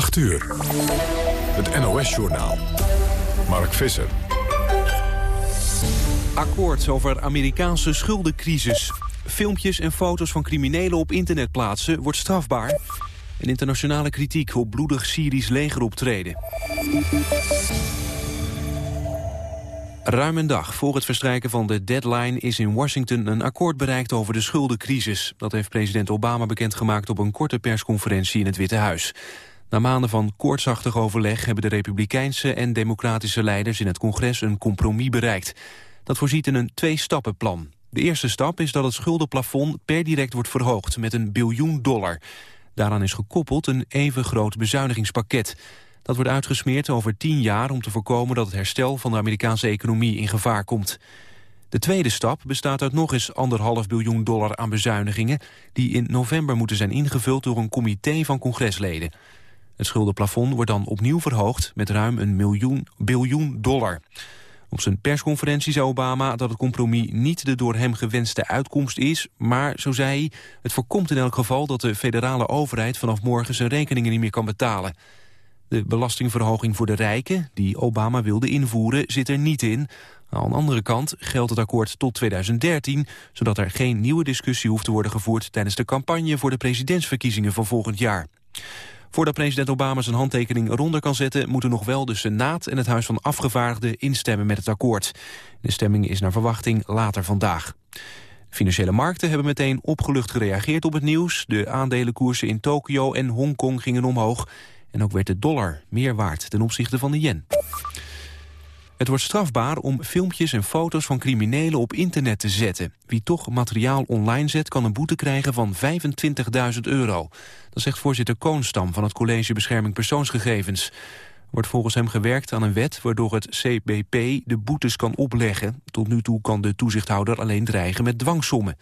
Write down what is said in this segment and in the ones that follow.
8 uur. Het NOS-journaal. Mark Visser. Akkoord over Amerikaanse schuldencrisis. Filmpjes en foto's van criminelen op internet plaatsen wordt strafbaar. En internationale kritiek op bloedig Syrisch legeroptreden. Ruim een dag voor het verstrijken van de deadline is in Washington een akkoord bereikt over de schuldencrisis. Dat heeft president Obama bekendgemaakt op een korte persconferentie in het Witte Huis. Na maanden van koortsachtig overleg hebben de republikeinse en democratische leiders in het congres een compromis bereikt. Dat voorziet in een twee-stappenplan. De eerste stap is dat het schuldenplafond per direct wordt verhoogd met een biljoen dollar. Daaraan is gekoppeld een even groot bezuinigingspakket. Dat wordt uitgesmeerd over tien jaar om te voorkomen dat het herstel van de Amerikaanse economie in gevaar komt. De tweede stap bestaat uit nog eens anderhalf biljoen dollar aan bezuinigingen... die in november moeten zijn ingevuld door een comité van congresleden. Het schuldenplafond wordt dan opnieuw verhoogd met ruim een miljoen, biljoen dollar. Op zijn persconferentie zei Obama dat het compromis niet de door hem gewenste uitkomst is, maar, zo zei hij, het voorkomt in elk geval dat de federale overheid vanaf morgen zijn rekeningen niet meer kan betalen. De belastingverhoging voor de rijken, die Obama wilde invoeren, zit er niet in. Aan de andere kant geldt het akkoord tot 2013... zodat er geen nieuwe discussie hoeft te worden gevoerd... tijdens de campagne voor de presidentsverkiezingen van volgend jaar. Voordat president Obama zijn handtekening eronder kan zetten... moeten nog wel de Senaat en het Huis van Afgevaardigden instemmen met het akkoord. De stemming is naar verwachting later vandaag. Financiële markten hebben meteen opgelucht gereageerd op het nieuws. De aandelenkoersen in Tokio en Hongkong gingen omhoog. En ook werd de dollar meer waard ten opzichte van de yen. Het wordt strafbaar om filmpjes en foto's van criminelen op internet te zetten. Wie toch materiaal online zet kan een boete krijgen van 25.000 euro. Dat zegt voorzitter Koonstam van het College Bescherming Persoonsgegevens. Er wordt volgens hem gewerkt aan een wet waardoor het CBP de boetes kan opleggen. Tot nu toe kan de toezichthouder alleen dreigen met dwangsommen.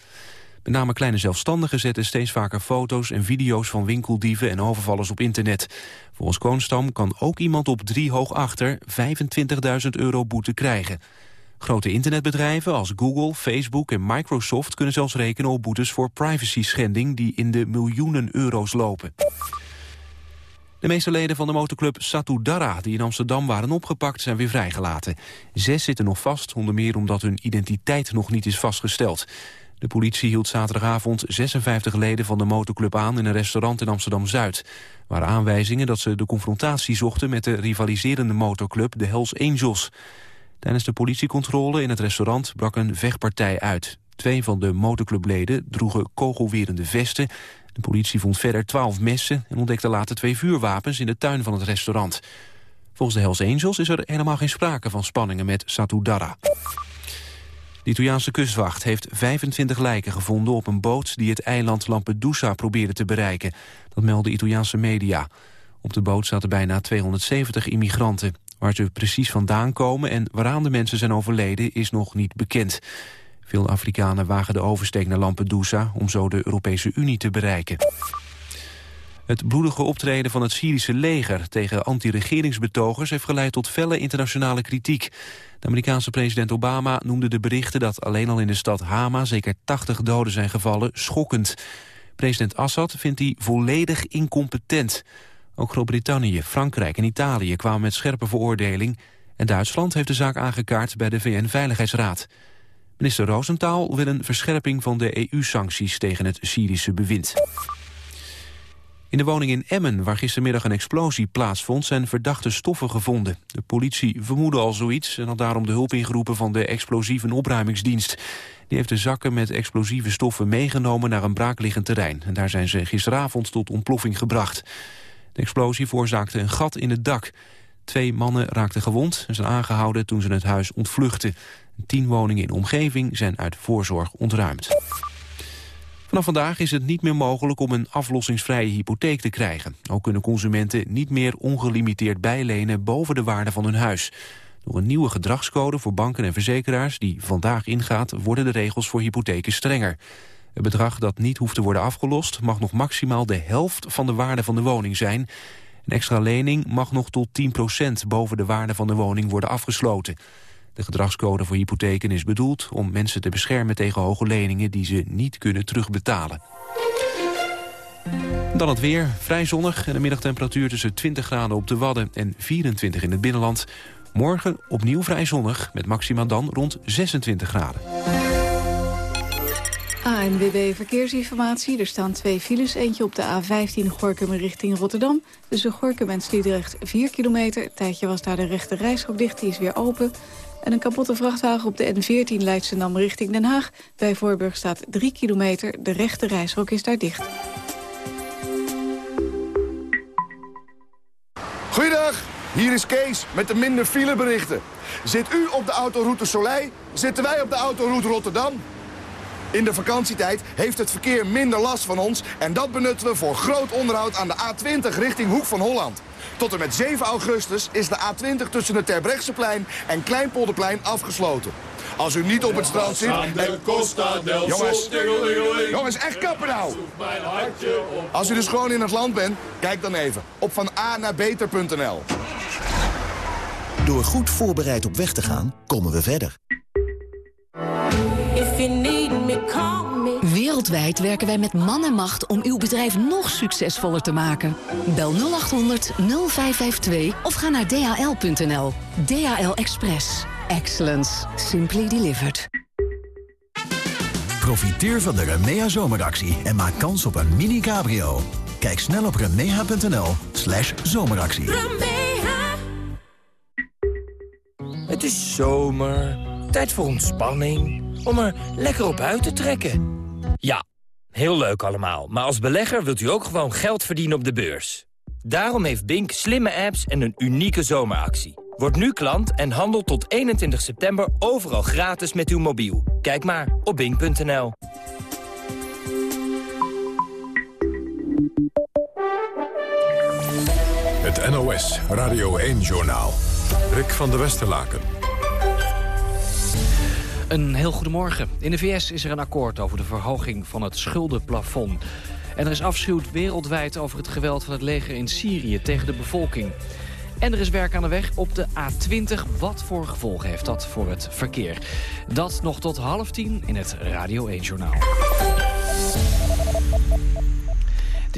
Met name kleine zelfstandigen zetten steeds vaker foto's en video's van winkeldieven en overvallers op internet. Volgens Koonstam kan ook iemand op drie hoog achter 25.000 euro boete krijgen. Grote internetbedrijven als Google, Facebook en Microsoft kunnen zelfs rekenen op boetes voor privacy-schending die in de miljoenen euro's lopen. De meeste leden van de motorclub Satudara, die in Amsterdam waren opgepakt, zijn weer vrijgelaten. Zes zitten nog vast, onder meer omdat hun identiteit nog niet is vastgesteld. De politie hield zaterdagavond 56 leden van de motorclub aan in een restaurant in Amsterdam-Zuid. waren aanwijzingen dat ze de confrontatie zochten met de rivaliserende motorclub de Hells Angels. Tijdens de politiecontrole in het restaurant brak een vechtpartij uit. Twee van de motorclubleden droegen kogelwerende vesten. De politie vond verder twaalf messen en ontdekte later twee vuurwapens in de tuin van het restaurant. Volgens de Hells Angels is er helemaal geen sprake van spanningen met Satudara. De Italiaanse kustwacht heeft 25 lijken gevonden op een boot die het eiland Lampedusa probeerde te bereiken. Dat melden Italiaanse media. Op de boot zaten bijna 270 immigranten. Waar ze precies vandaan komen en waaraan de mensen zijn overleden is nog niet bekend. Veel Afrikanen wagen de oversteek naar Lampedusa om zo de Europese Unie te bereiken. Het bloedige optreden van het Syrische leger tegen anti-regeringsbetogers heeft geleid tot felle internationale kritiek. De Amerikaanse president Obama noemde de berichten dat alleen al in de stad Hama zeker 80 doden zijn gevallen schokkend. President Assad vindt die volledig incompetent. Ook Groot-Brittannië, Frankrijk en Italië kwamen met scherpe veroordeling en Duitsland heeft de zaak aangekaart bij de VN-veiligheidsraad. Minister Rosenthal wil een verscherping van de EU-sancties tegen het Syrische bewind. In de woning in Emmen, waar gistermiddag een explosie plaatsvond... zijn verdachte stoffen gevonden. De politie vermoedde al zoiets en had daarom de hulp ingeroepen... van de explosieve opruimingsdienst. Die heeft de zakken met explosieve stoffen meegenomen naar een braakliggend terrein. En daar zijn ze gisteravond tot ontploffing gebracht. De explosie veroorzaakte een gat in het dak. Twee mannen raakten gewond en zijn aangehouden toen ze het huis ontvluchten. Tien woningen in de omgeving zijn uit voorzorg ontruimd. Vanaf vandaag is het niet meer mogelijk om een aflossingsvrije hypotheek te krijgen. Ook kunnen consumenten niet meer ongelimiteerd bijlenen boven de waarde van hun huis. Door een nieuwe gedragscode voor banken en verzekeraars die vandaag ingaat... worden de regels voor hypotheken strenger. Het bedrag dat niet hoeft te worden afgelost... mag nog maximaal de helft van de waarde van de woning zijn. Een extra lening mag nog tot 10% boven de waarde van de woning worden afgesloten. De gedragscode voor hypotheken is bedoeld om mensen te beschermen tegen hoge leningen die ze niet kunnen terugbetalen. Dan het weer, vrij zonnig en de middagtemperatuur tussen 20 graden op de Wadden en 24 in het binnenland. Morgen opnieuw vrij zonnig, met maxima dan rond 26 graden. ANWB Verkeersinformatie. Er staan twee files. Eentje op de A15 Gorkum richting Rotterdam. Tussen Gorkum en Sliedrecht 4 kilometer. Een tijdje was daar de rechte reishok dicht, die is weer open. En een kapotte vrachtwagen op de N14 Leidschendam richting Den Haag. Bij Voorburg staat 3 kilometer. De rechte reishok is daar dicht. Goeiedag, hier is Kees met de minder fileberichten. Zit u op de autoroute Soleil, zitten wij op de autoroute Rotterdam. In de vakantietijd heeft het verkeer minder last van ons... en dat benutten we voor groot onderhoud aan de A20 richting Hoek van Holland. Tot en met 7 augustus is de A20 tussen het Terbrechtseplein en Kleinpolderplein afgesloten. Als u niet op het strand zit... Jongens, jongens, echt kappen nou! Als u dus gewoon in het land bent, kijk dan even op van A naar beter.nl. Door goed voorbereid op weg te gaan, komen we verder. Wereldwijd werken wij met man en macht om uw bedrijf nog succesvoller te maken. Bel 0800 0552 of ga naar dhl.nl. DHL Express. Excellence. Simply delivered. Profiteer van de Remea zomeractie en maak kans op een mini cabrio. Kijk snel op remea.nl slash zomeractie. Het is zomer, tijd voor ontspanning, om er lekker op uit te trekken. Ja, heel leuk allemaal, maar als belegger wilt u ook gewoon geld verdienen op de beurs. Daarom heeft Bink slimme apps en een unieke zomeractie. Word nu klant en handel tot 21 september overal gratis met uw mobiel. Kijk maar op bink.nl. Het NOS Radio 1-journaal. Rick van der Westerlaken. Een heel goedemorgen. In de VS is er een akkoord over de verhoging van het schuldenplafond. En er is afschuw wereldwijd over het geweld van het leger in Syrië tegen de bevolking. En er is werk aan de weg op de A20. Wat voor gevolgen heeft dat voor het verkeer? Dat nog tot half tien in het Radio 1-journaal.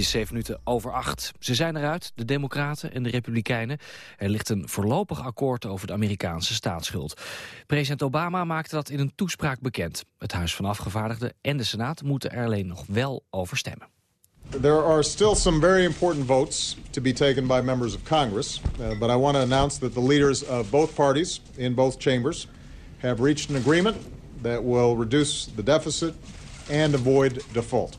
Is zeven minuten over acht. Ze zijn eruit, de Democraten en de Republikeinen. Er ligt een voorlopig akkoord over de Amerikaanse staatsschuld. President Obama maakte dat in een toespraak bekend. Het Huis van Afgevaardigden en de Senaat moeten er alleen nog wel over stemmen. There are still some very important votes to be taken by members of Congress, uh, but I want to announce that the leaders of both parties in both chambers have reached an agreement that will reduce the deficit and avoid default.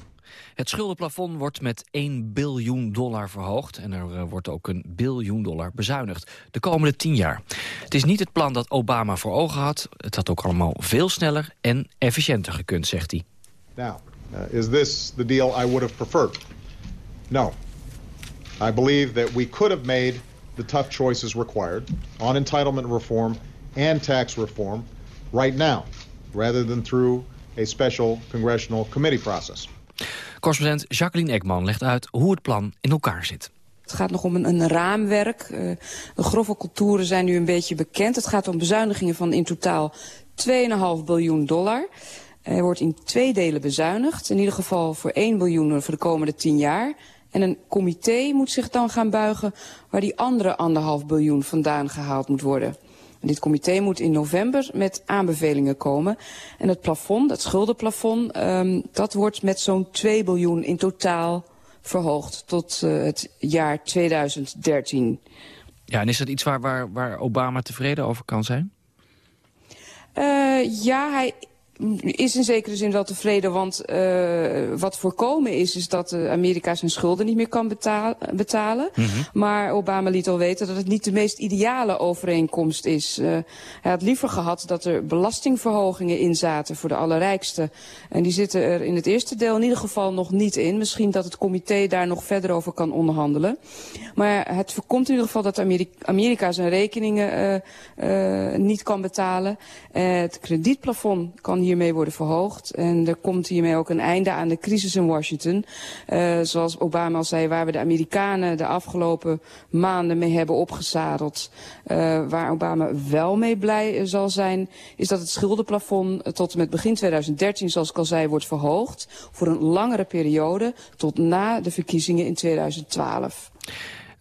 Het schuldenplafond wordt met 1 biljoen dollar verhoogd... en er uh, wordt ook een biljoen dollar bezuinigd de komende 10 jaar. Het is niet het plan dat Obama voor ogen had. Het had ook allemaal veel sneller en efficiënter gekund, zegt hij. Now, uh, is this the deal I would have preferred? No. I believe that we could have made the tough choices required on entitlement reform and tax reform right now, rather than through a special congressional committee process. Correspondent Jacqueline Ekman legt uit hoe het plan in elkaar zit. Het gaat nog om een, een raamwerk. Uh, de grove contouren zijn nu een beetje bekend. Het gaat om bezuinigingen van in totaal 2,5 biljoen dollar. Er wordt in twee delen bezuinigd. In ieder geval voor 1 biljoen voor de komende 10 jaar. En een comité moet zich dan gaan buigen waar die andere anderhalf biljoen vandaan gehaald moet worden. En dit comité moet in november met aanbevelingen komen. En het plafond, het schuldenplafond, um, dat wordt met zo'n 2 biljoen in totaal verhoogd tot uh, het jaar 2013. Ja, en is dat iets waar, waar, waar Obama tevreden over kan zijn? Uh, ja, hij is in zekere zin wel tevreden, want uh, wat voorkomen is, is dat Amerika zijn schulden niet meer kan betalen. betalen. Mm -hmm. Maar Obama liet al weten dat het niet de meest ideale overeenkomst is. Uh, hij had liever gehad dat er belastingverhogingen in zaten voor de allerrijksten. En die zitten er in het eerste deel in ieder geval nog niet in. Misschien dat het comité daar nog verder over kan onderhandelen. Maar het voorkomt in ieder geval dat Amerika, Amerika zijn rekeningen uh, niet kan betalen. het kredietplafond kan hier hiermee worden verhoogd. En er komt hiermee ook een einde aan de crisis in Washington. Uh, zoals Obama al zei, waar we de Amerikanen de afgelopen maanden mee hebben opgezadeld. Uh, waar Obama wel mee blij zal zijn, is dat het schuldenplafond tot en met begin 2013, zoals ik al zei, wordt verhoogd. Voor een langere periode, tot na de verkiezingen in 2012.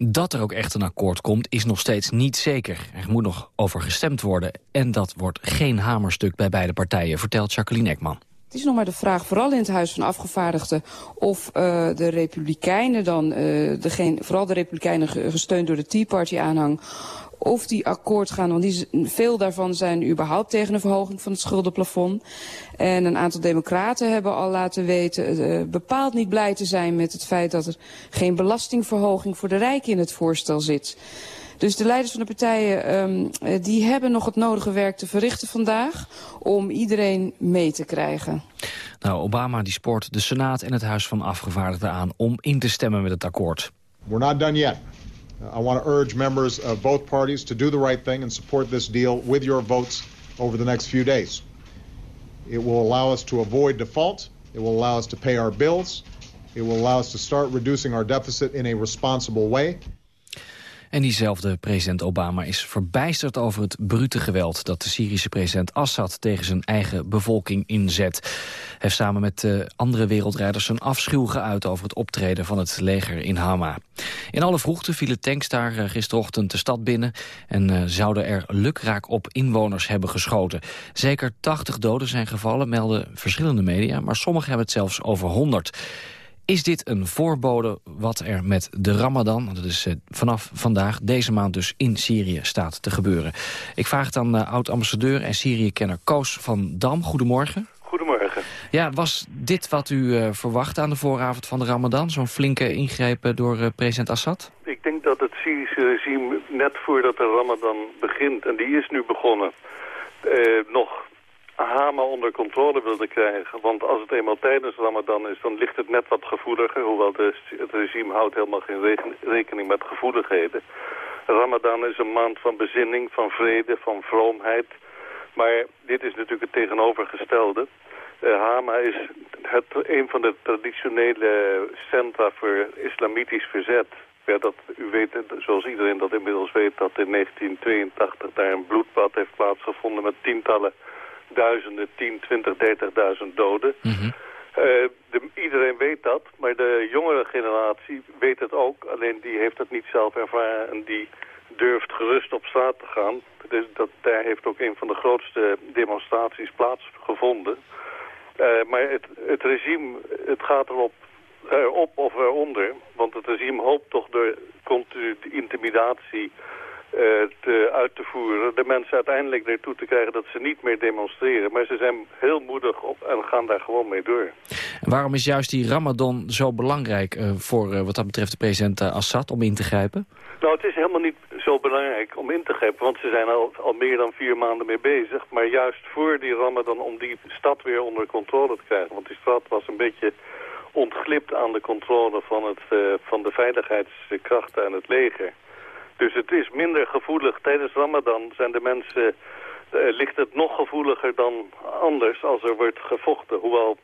Dat er ook echt een akkoord komt is nog steeds niet zeker. Er moet nog over gestemd worden en dat wordt geen hamerstuk bij beide partijen, vertelt Jacqueline Ekman. Het is nog maar de vraag, vooral in het Huis van Afgevaardigden... of uh, de Republikeinen dan, uh, degene, vooral de Republikeinen gesteund door de Tea Party aanhang of die akkoord gaan. Want die, veel daarvan zijn überhaupt tegen een verhoging van het schuldenplafond. En een aantal democraten hebben al laten weten uh, bepaald niet blij te zijn met het feit dat er geen belastingverhoging voor de rijken in het voorstel zit. Dus de leiders van de partijen um, die hebben nog het nodige werk te verrichten vandaag om iedereen mee te krijgen. Nou, Obama die spoort de Senaat en het Huis van Afgevaardigden aan om in te stemmen met het akkoord. We're not done yet. Uh, I want to urge members of both parties to do the right thing and support this deal with your votes over the next few days. It will allow us to avoid default. It will allow us to pay our bills. It will allow us to start reducing our deficit in a responsible way. En diezelfde president Obama is verbijsterd over het brute geweld... dat de Syrische president Assad tegen zijn eigen bevolking inzet. Hij heeft samen met uh, andere wereldrijders zijn afschuw geuit... over het optreden van het leger in Hama. In alle vroegte vielen tanks daar uh, gisterochtend de stad binnen... en uh, zouden er lukraak op inwoners hebben geschoten. Zeker 80 doden zijn gevallen, melden verschillende media... maar sommigen hebben het zelfs over 100. Is dit een voorbode wat er met de Ramadan, dat is uh, vanaf vandaag, deze maand dus in Syrië staat te gebeuren? Ik vraag het aan uh, oud-ambassadeur en Syrië-kenner Koos van Dam. Goedemorgen. Goedemorgen. Ja, was dit wat u uh, verwacht aan de vooravond van de Ramadan? Zo'n flinke ingreep door president Assad? Ik denk dat het Syrische regime net voordat de Ramadan begint, en die is nu begonnen, nog Hama onder controle wilde krijgen. Want als het eenmaal tijdens Ramadan is, dan ligt het net wat gevoeliger. Hoewel het regime houdt helemaal geen rekening met gevoeligheden. Ramadan is een maand van bezinning, van vrede, van vroomheid. Maar dit is natuurlijk het tegenovergestelde. Uh, Hama is het, een van de traditionele centra voor islamitisch verzet. Ja, dat, u weet, zoals iedereen dat inmiddels weet, dat in 1982 daar een bloedbad heeft plaatsgevonden met tientallen duizenden, 10, 20, 30.000 doden. Mm -hmm. uh, de, iedereen weet dat, maar de jongere generatie weet het ook. Alleen die heeft het niet zelf ervaren en die durft gerust op straat te gaan. Dus dat, daar heeft ook een van de grootste demonstraties plaatsgevonden. Uh, maar het, het regime, het gaat erop erop of eronder. Want het regime hoopt toch door continu intimidatie te, uit te voeren. De mensen uiteindelijk ertoe te krijgen dat ze niet meer demonstreren. Maar ze zijn heel moedig op en gaan daar gewoon mee door. En waarom is juist die Ramadan zo belangrijk uh, voor uh, wat dat betreft de president Assad om in te grijpen? Nou, het is helemaal niet zo belangrijk om in te grijpen, want ze zijn al, al meer dan vier maanden mee bezig. Maar juist voor die Ramadan om die stad weer onder controle te krijgen. Want die stad was een beetje ontglipt aan de controle van, het, van de veiligheidskrachten en het leger. Dus het is minder gevoelig. Tijdens Ramadan zijn de mensen, uh, ligt het nog gevoeliger dan anders als er wordt gevochten. Hoewel,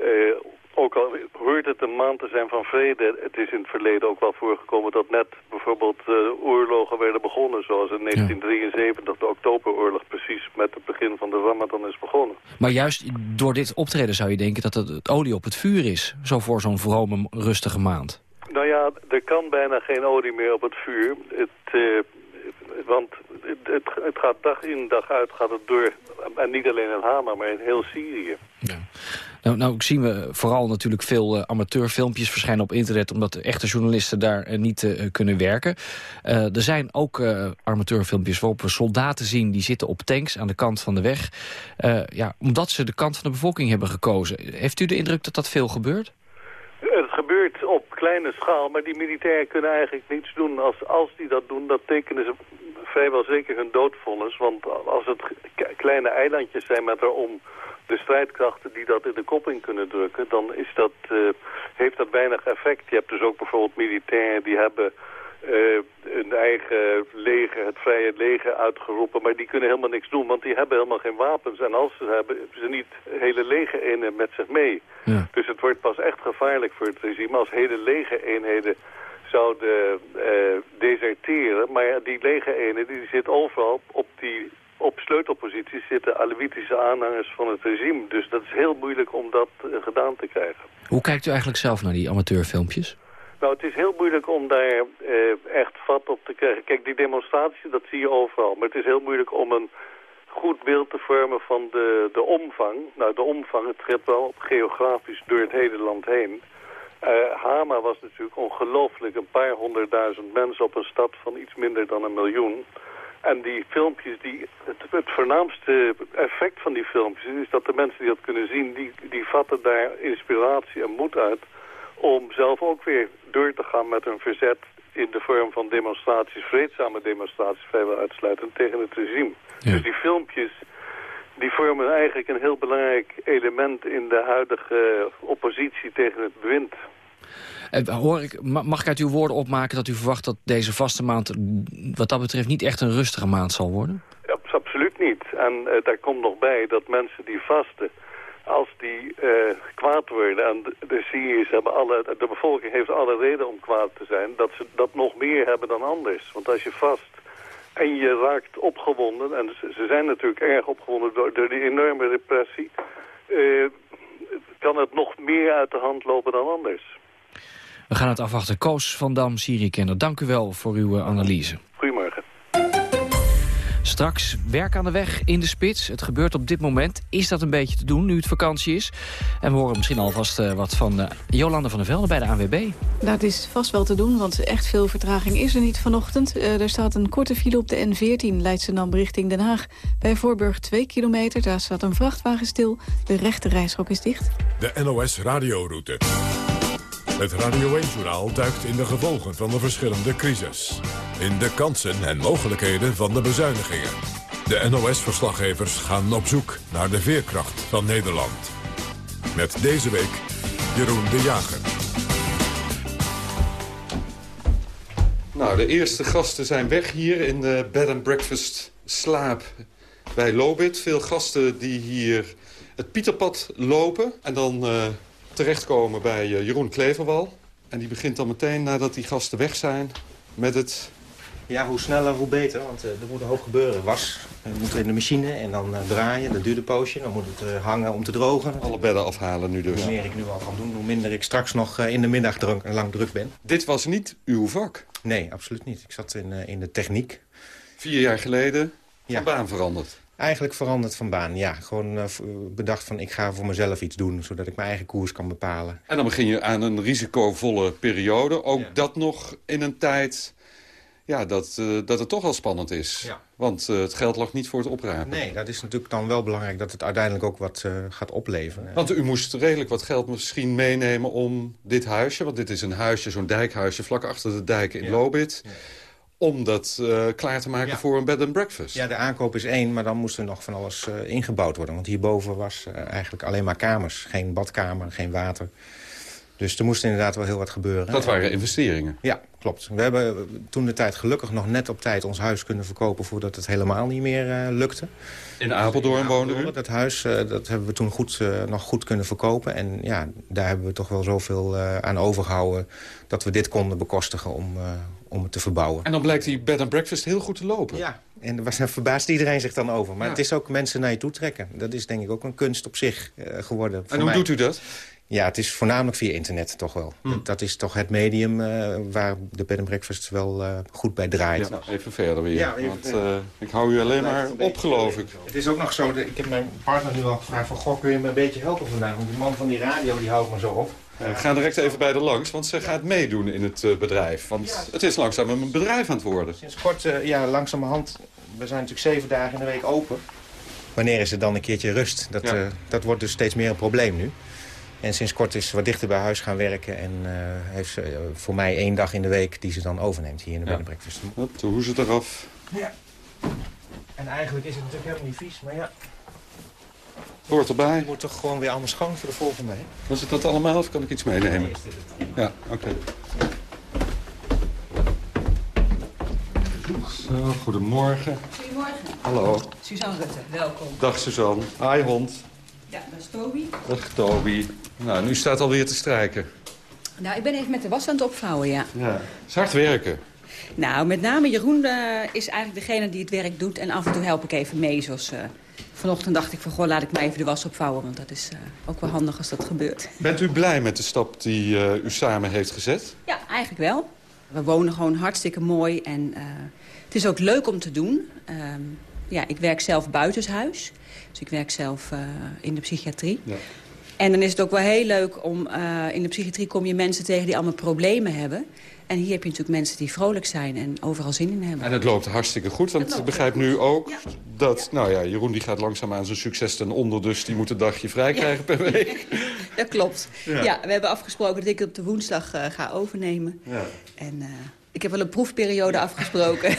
uh, ook al hoort het een maand te zijn van vrede, het is in het verleden ook wel voorgekomen dat net bijvoorbeeld uh, oorlogen werden begonnen. Zoals in 1973 de oktoberoorlog precies met het begin van de Ramadan is begonnen. Maar juist door dit optreden zou je denken dat het olie op het vuur is. Zo voor zo'n vrome, rustige maand. Nou ja, er kan bijna geen olie meer op het vuur. Het, uh, want het, het, het, gaat dag in dag uit gaat het door. En niet alleen in Hama, maar in heel Syrië. Ja. Nou, nou zien we vooral natuurlijk veel uh, amateurfilmpjes verschijnen op internet... omdat de echte journalisten daar uh, niet uh, kunnen werken. er zijn ook amateurfilmpjes waarop we soldaten zien... die zitten op tanks aan de kant van de weg. ja, omdat ze de kant van de bevolking hebben gekozen. Heeft u de indruk dat dat veel gebeurt? Het gebeurt op kleine schaal, maar die militairen kunnen eigenlijk niets doen. Als, als die dat doen, dan tekenen ze vrijwel zeker hun doodvonnis. Want als het kleine eilandjes zijn met erom de strijdkrachten die dat in de kop in kunnen drukken... dan is dat, uh, heeft dat weinig effect. Je hebt dus ook bijvoorbeeld militairen die hebben een eigen leger, het vrije leger uitgeroepen. Maar die kunnen helemaal niks doen, want die hebben helemaal geen wapens. En als ze hebben, hebben ze niet hele legereenheden met zich mee. Ja. Dus het wordt pas echt gevaarlijk voor het regime als hele legereenheden zouden deserteren. Maar die legereenheden die zitten overal op die op sleutelposities zitten Alevitische aanhangers van het regime. Dus dat is heel moeilijk om dat gedaan te krijgen. Hoe kijkt u eigenlijk zelf naar die amateurfilmpjes? Nou, het is heel moeilijk om daar eh, op te krijgen. Kijk, die demonstratie, dat zie je overal. Maar het is heel moeilijk om een goed beeld te vormen van de, de omvang. Nou, de omvang, het gaat wel geografisch door het hele land heen. Uh, Hama was natuurlijk ongelooflijk. Een paar honderdduizend mensen op een stad van iets minder dan een miljoen. En die filmpjes, die, het, het voornaamste effect van die filmpjes is dat de mensen die dat kunnen zien, die, die vatten daar inspiratie en moed uit om zelf ook weer door te gaan met hun verzet in de vorm van demonstraties, vreedzame demonstraties, vrijwel uitsluitend tegen het regime. Dus die filmpjes, die vormen eigenlijk een heel belangrijk element in de huidige oppositie tegen het bewind. Eh, hoor ik, mag ik uit uw woorden opmaken dat u verwacht dat deze vaste maand wat dat betreft niet echt een rustige maand zal worden? Ja, absoluut niet. En uh, daar komt nog bij dat mensen die vasten, als die uh, kwaad worden en de, Syriërs hebben alle, de bevolking heeft alle reden om kwaad te zijn, dat ze dat nog meer hebben dan anders. Want als je vast en je raakt opgewonden, en ze, zijn natuurlijk erg opgewonden door, door die enorme repressie, uh, kan het nog meer uit de hand lopen dan anders. We gaan het afwachten. Koos van Dam, Syrië-kenner, dank u wel voor uw eh, analyse. Goedemorgen. Straks werk aan de weg in de spits. Het gebeurt op dit moment. Is dat een beetje te doen nu het vakantie is? En we horen misschien alvast uh, wat van uh, Jolande van der Velde bij de ANWB. Dat is vast wel te doen, want echt veel vertraging is er niet vanochtend. Uh, er staat een korte file op de N14 Leidschendam richting Den Haag. Bij Voorburg 2 kilometer, daar staat een vrachtwagen stil. De rechte reishok is dicht. De NOS radioroute. Het Radio 1-journaal duikt in de gevolgen van de verschillende crisis. In de kansen en mogelijkheden van de bezuinigingen. De NOS-verslaggevers gaan op zoek naar de veerkracht van Nederland. Met deze week Jeroen de Jager. Nou, de eerste gasten zijn weg hier in de bed and breakfast slaap bij Lobit. Veel gasten die hier het Pieterpad lopen. En dan... Uh, terechtkomen bij eh, Jeroen Kleverwal. En die begint dan meteen, nadat die gasten weg zijn, met het... Ja, hoe sneller, hoe beter, want uh, er moet een hoop gebeuren. Was uh, moet in de machine en dan draaien, dat duurt een poosje. Dan moet het hangen om te drogen. Alle bedden afhalen nu dus. Hoe meer ik nu al kan doen, hoe minder ik straks nog in de middag druk, lang druk ben. Dit was niet uw vak? Nee, absoluut niet. Ik zat in, in de techniek. Vier jaar geleden van baan veranderd? Eigenlijk veranderd van baan, ja. Gewoon uh, bedacht van ik ga voor mezelf iets doen... zodat ik mijn eigen koers kan bepalen. En dan begin je aan een risicovolle periode. Ook dat nog in een tijd ja, dat, uh, dat het toch al spannend is. Ja. Want uh, het geld lag niet voor het oprapen. Nee, dat is natuurlijk dan wel belangrijk dat het uiteindelijk ook wat gaat opleveren. Want u moest redelijk wat geld misschien meenemen om dit huisje... want dit is een huisje, zo'n dijkhuisje vlak achter de dijk in ja. Lobit... Ja om dat uh, klaar te maken voor een bed and breakfast. Ja, de aankoop is één, maar dan moest er nog van alles uh, ingebouwd worden. Want hierboven was uh, eigenlijk alleen maar kamers. Geen badkamer, geen water. Dus er moest inderdaad wel heel wat gebeuren. Dat waren investeringen? Ja, klopt. We hebben toen de tijd gelukkig nog net op tijd ons huis kunnen verkopen... voordat het helemaal niet meer lukte. In Apeldoorn woonde u? Dat huis dat hebben we toen goed, nog goed kunnen verkopen. En ja, daar hebben we toch wel zoveel aan overgehouden... dat we dit konden bekostigen om, om het te verbouwen. En dan blijkt die bed and breakfast heel goed te lopen. Ja, en daar verbaast iedereen zich dan over. Maar het is ook mensen naar je toe trekken. Dat is denk ik ook een kunst op zich uh, geworden. En hoe doet u dat? Ja, het is voornamelijk via internet toch wel. Hm. Dat, dat, is toch het medium uh, waar de bed and breakfast wel uh, goed bij draait. Ja, nou, even verder weer. Ja, even want ik hou u alleen maar op, geloof ik. Het is ook nog zo, ik heb mijn partner nu al gevraagd van... Goh, kun je me een beetje helpen vandaag? Want die man van die radio die houdt me zo op. Uh, ga direct even bij de langs, want ze gaat meedoen in het uh, bedrijf. Want het is langzaam een bedrijf aan het worden. Sinds kort, uh, ja, langzamerhand. We zijn natuurlijk zeven dagen in de week open. Wanneer is er dan een keertje rust? Dat, ja. dat wordt dus steeds meer een probleem nu. En sinds kort is ze wat dichter bij huis gaan werken. En heeft ze voor mij één dag in de week die ze dan overneemt hier in de ja. breakfast. Hoe is het eraf? Ja. En eigenlijk is het natuurlijk helemaal niet vies, maar ja, Hoort erbij. Je moet toch gewoon weer anders schoon voor de volgende. Hè? Was het dat allemaal of kan ik iets meenemen? Ja, oké. Okay. Zo, goedemorgen. Goedemorgen. Hallo. Suzanne Rutte, welkom. Dag Suzanne. Hi hond. Ja, dat is Toby. Dag Toby. Nou, nu staat alweer te strijken. Nou, ik ben even met de was aan het opvouwen, ja. Ja. Het is hard werken. Nou, met name Jeroen uh, is eigenlijk degene die het werk doet. En af en toe help ik even mee. Zoals uh, vanochtend dacht ik van, goh, laat ik maar even de was opvouwen. Want dat is uh, ook wel handig als dat gebeurt. Bent u blij met de stap die u samen heeft gezet? Ja, eigenlijk wel. We wonen gewoon hartstikke mooi. En het is ook leuk om te doen. Ehm, ja, ik werk zelf buitenshuis. Dus ik werk zelf in de psychiatrie. Ja. En dan is het ook wel heel leuk om... in de psychiatrie kom je mensen tegen die allemaal problemen hebben. En hier heb je natuurlijk mensen die vrolijk zijn en overal zin in hebben. En het loopt hartstikke goed, want ik begrijp nu ook dat... Nou ja, Jeroen die gaat langzaam aan zijn succes ten onder... dus die moet een dagje vrij krijgen per week. dat klopt. Ja. we hebben afgesproken dat ik het op de woensdag uh, ga overnemen. En... Uh, ik heb wel een proefperiode afgesproken.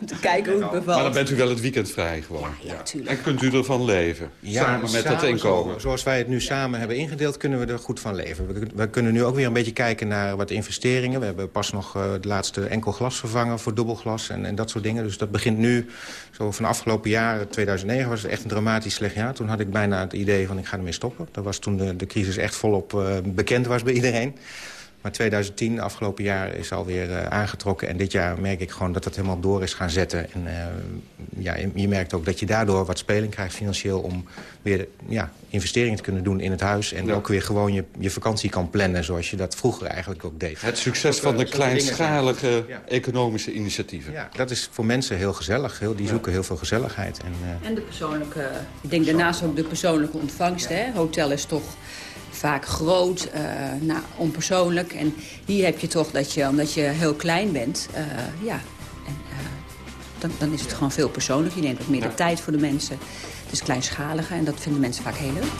om te kijken hoe het bevalt. Maar dan bent u wel het weekend vrij gewoon. Ja, natuurlijk. En kunt u ervan leven? Ja, samen met dat inkomen? zoals wij het nu samen hebben ingedeeld, kunnen we er goed van leven. We, we, kunnen nu ook weer een beetje kijken naar wat investeringen. We hebben pas nog uh, het laatste enkel glas vervangen voor dubbelglas en, en dat soort dingen. Dus dat begint nu, zo van afgelopen jaren, 2009 was het echt een dramatisch slecht jaar. Toen had ik bijna het idee van ik ga ermee stoppen. Dat was toen de, de crisis echt volop uh, bekend was bij iedereen. Maar 2010, afgelopen jaar, is alweer uh, aangetrokken. En dit jaar merk ik gewoon dat het helemaal door is gaan zetten. En uh, ja, je merkt ook dat je daardoor wat speling krijgt financieel... om weer ja, investeringen te kunnen doen in het huis. En ook weer gewoon je, je vakantie kan plannen zoals je dat vroeger eigenlijk ook deed. Het succes van de kleinschalige economische initiatieven. Ja, dat is voor mensen heel gezellig. Heel, die zoeken heel veel gezelligheid. En, uh... en de persoonlijke, ik denk daarnaast ook de persoonlijke ontvangst. Hè? Hotel is toch vaak groot, uh, nou, onpersoonlijk. En hier heb je toch dat je, omdat je heel klein bent, uh, ja, en, uh, dan, dan, is het gewoon veel persoonlijk. Je neemt wat meer de tijd voor de mensen. Het is kleinschaliger en dat vinden mensen vaak heel leuk.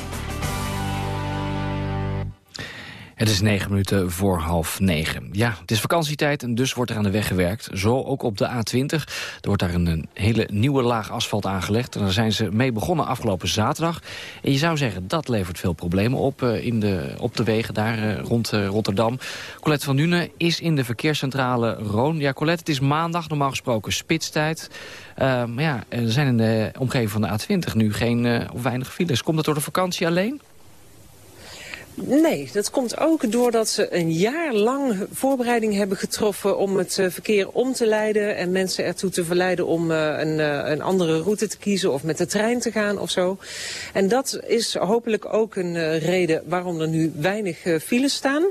Het is negen minuten voor half negen. Ja, het is vakantietijd en dus wordt er aan de weg gewerkt. Zo ook op de A20. Er wordt daar een, hele nieuwe laag asfalt aangelegd. En daar zijn ze mee begonnen afgelopen zaterdag. En je zou zeggen, dat levert veel problemen op, uh, in de, op de wegen daar uh, rond uh, Rotterdam. Colette van Nuenen is in de verkeerscentrale Roon. Ja, Colette, het is maandag, normaal gesproken spitstijd. maar ja, er zijn in de omgeving van de A20 nu geen of weinig files. Komt dat door de vakantie alleen? Nee, dat komt ook doordat ze een jaar lang voorbereiding hebben getroffen om het uh, verkeer om te leiden en mensen ertoe te verleiden om uh, een, uh, een, andere route te kiezen of met de trein te gaan of zo. En dat is hopelijk ook een reden waarom er nu weinig files staan.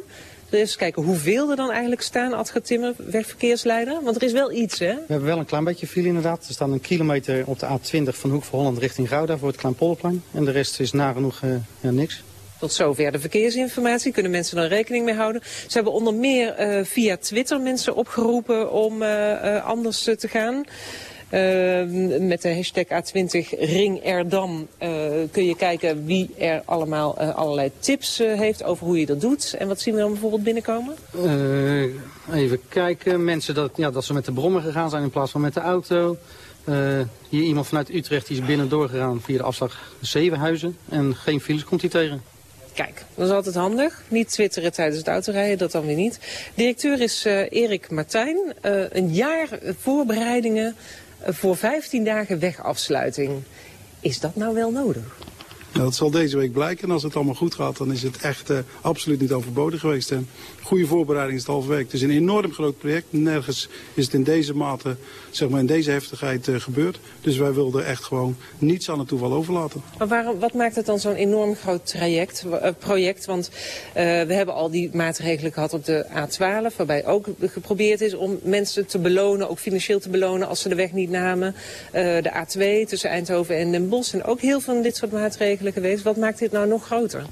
Eens kijken hoeveel er dan eigenlijk staan, Adger Timmer, wegverkeersleider. Want er is wel iets, hè? We hebben wel een klein beetje file inderdaad. Er staat een kilometer op de A20 van Hoek van Holland richting Gouda voor het Kleinpolderplein. En de rest is nagenoeg ja, niks. Tot zover de verkeersinformatie. Kunnen mensen er rekening mee houden. Ze hebben onder meer uh, via Twitter mensen opgeroepen om uh, uh, anders te gaan. met de hashtag A20 Ring Erdam kun je kijken wie er allemaal allerlei tips heeft over hoe je dat doet. En wat zien we dan bijvoorbeeld binnenkomen? even kijken. Mensen dat, ja, dat ze met de brommer gegaan zijn in plaats van met de auto. hier iemand vanuit Utrecht die is binnen doorgegaan via de afslag Zevenhuizen. En geen files komt hij tegen. Kijk, dat is altijd handig. Niet twitteren tijdens het autorijden, dat dan weer niet. Directeur is uh, Erik Martijn. Uh, een jaar voorbereidingen uh, voor 15 dagen wegafsluiting. Is dat nou wel nodig? Dat zal deze week blijken. En als het allemaal goed gaat, dan is het echt uh, absoluut niet overbodig geweest. En goede voorbereiding is het halve week. Het is een enorm groot project. Nergens is het in deze mate, zeg maar in deze heftigheid uh, gebeurd. Dus wij wilden echt gewoon niets aan het toeval overlaten. Maar waarom, wat maakt het dan zo'n enorm groot traject, uh, project? Want we hebben al die maatregelen gehad op de A12. Waarbij ook geprobeerd is om mensen te belonen, ook financieel te belonen als ze de weg niet namen. de A2 tussen Eindhoven en Den Bosch. En ook heel veel van dit soort maatregelen Wat maakt dit nou nog groter?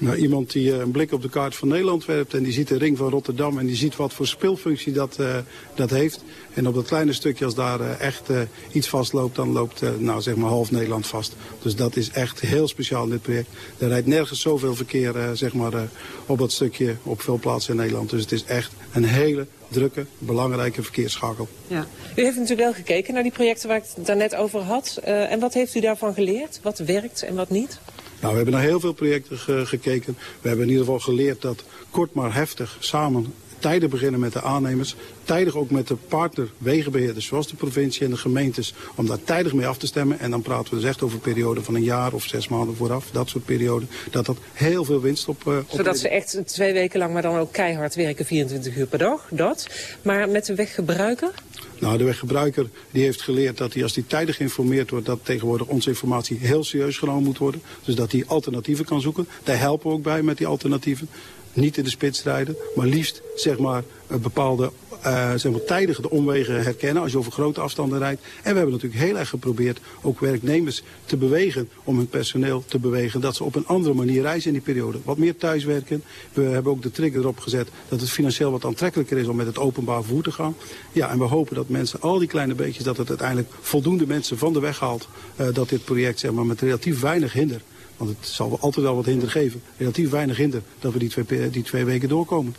Nou, iemand die uh, een blik op de kaart van Nederland werpt en die ziet de ring van Rotterdam en die ziet wat voor speelfunctie dat, uh, dat heeft. En op dat kleine stukje, als daar uh, echt iets vastloopt, dan loopt nou, zeg maar half Nederland vast. Dus dat is echt heel speciaal dit project. Er rijdt nergens zoveel verkeer zeg maar, op dat stukje op veel plaatsen in Nederland. Dus het is echt een hele drukke, belangrijke verkeersschakel. Ja. U heeft natuurlijk wel gekeken naar die projecten waar ik het daarnet over had. en wat heeft u daarvan geleerd? Wat werkt en wat niet? Nou, we hebben naar heel veel projecten ge gekeken. We hebben in ieder geval geleerd dat kort maar heftig samen tijdig beginnen met de aannemers. Tijdig ook met de partner wegenbeheerders zoals de provincie en de gemeentes. Om daar tijdig mee af te stemmen. En dan praten we dus echt over een periode van een jaar of zes maanden vooraf. Dat soort perioden. Dat dat heel veel winst op... Uh, Zodat ze echt twee weken lang maar dan ook keihard werken 24 uur per dag. Dat. Maar met de weggebruiker? Nou, de weggebruiker die heeft geleerd dat hij als hij tijdig geïnformeerd wordt... dat tegenwoordig onze informatie heel serieus genomen moet worden. Dus dat hij alternatieven kan zoeken. Daar helpen we ook bij met die alternatieven. Niet in de spits rijden, maar liefst zeg maar, een bepaalde uh, zeg maar, tijdig de omwegen herkennen als je over grote afstanden rijdt. En we hebben natuurlijk heel erg geprobeerd ook werknemers te bewegen om hun personeel te bewegen. Dat ze op een andere manier reizen in die periode. Wat meer thuiswerken. We hebben ook de trigger erop gezet dat het financieel wat aantrekkelijker is om met het openbaar vervoer te gaan. Ja, en we hopen dat mensen, al die kleine beetjes, dat het uiteindelijk voldoende mensen van de weg haalt. Uh, dat dit project zeg maar, met relatief weinig hinder want het zal altijd wel wat hinder geven. Relatief weinig hinder dat we die twee, die twee weken doorkomen.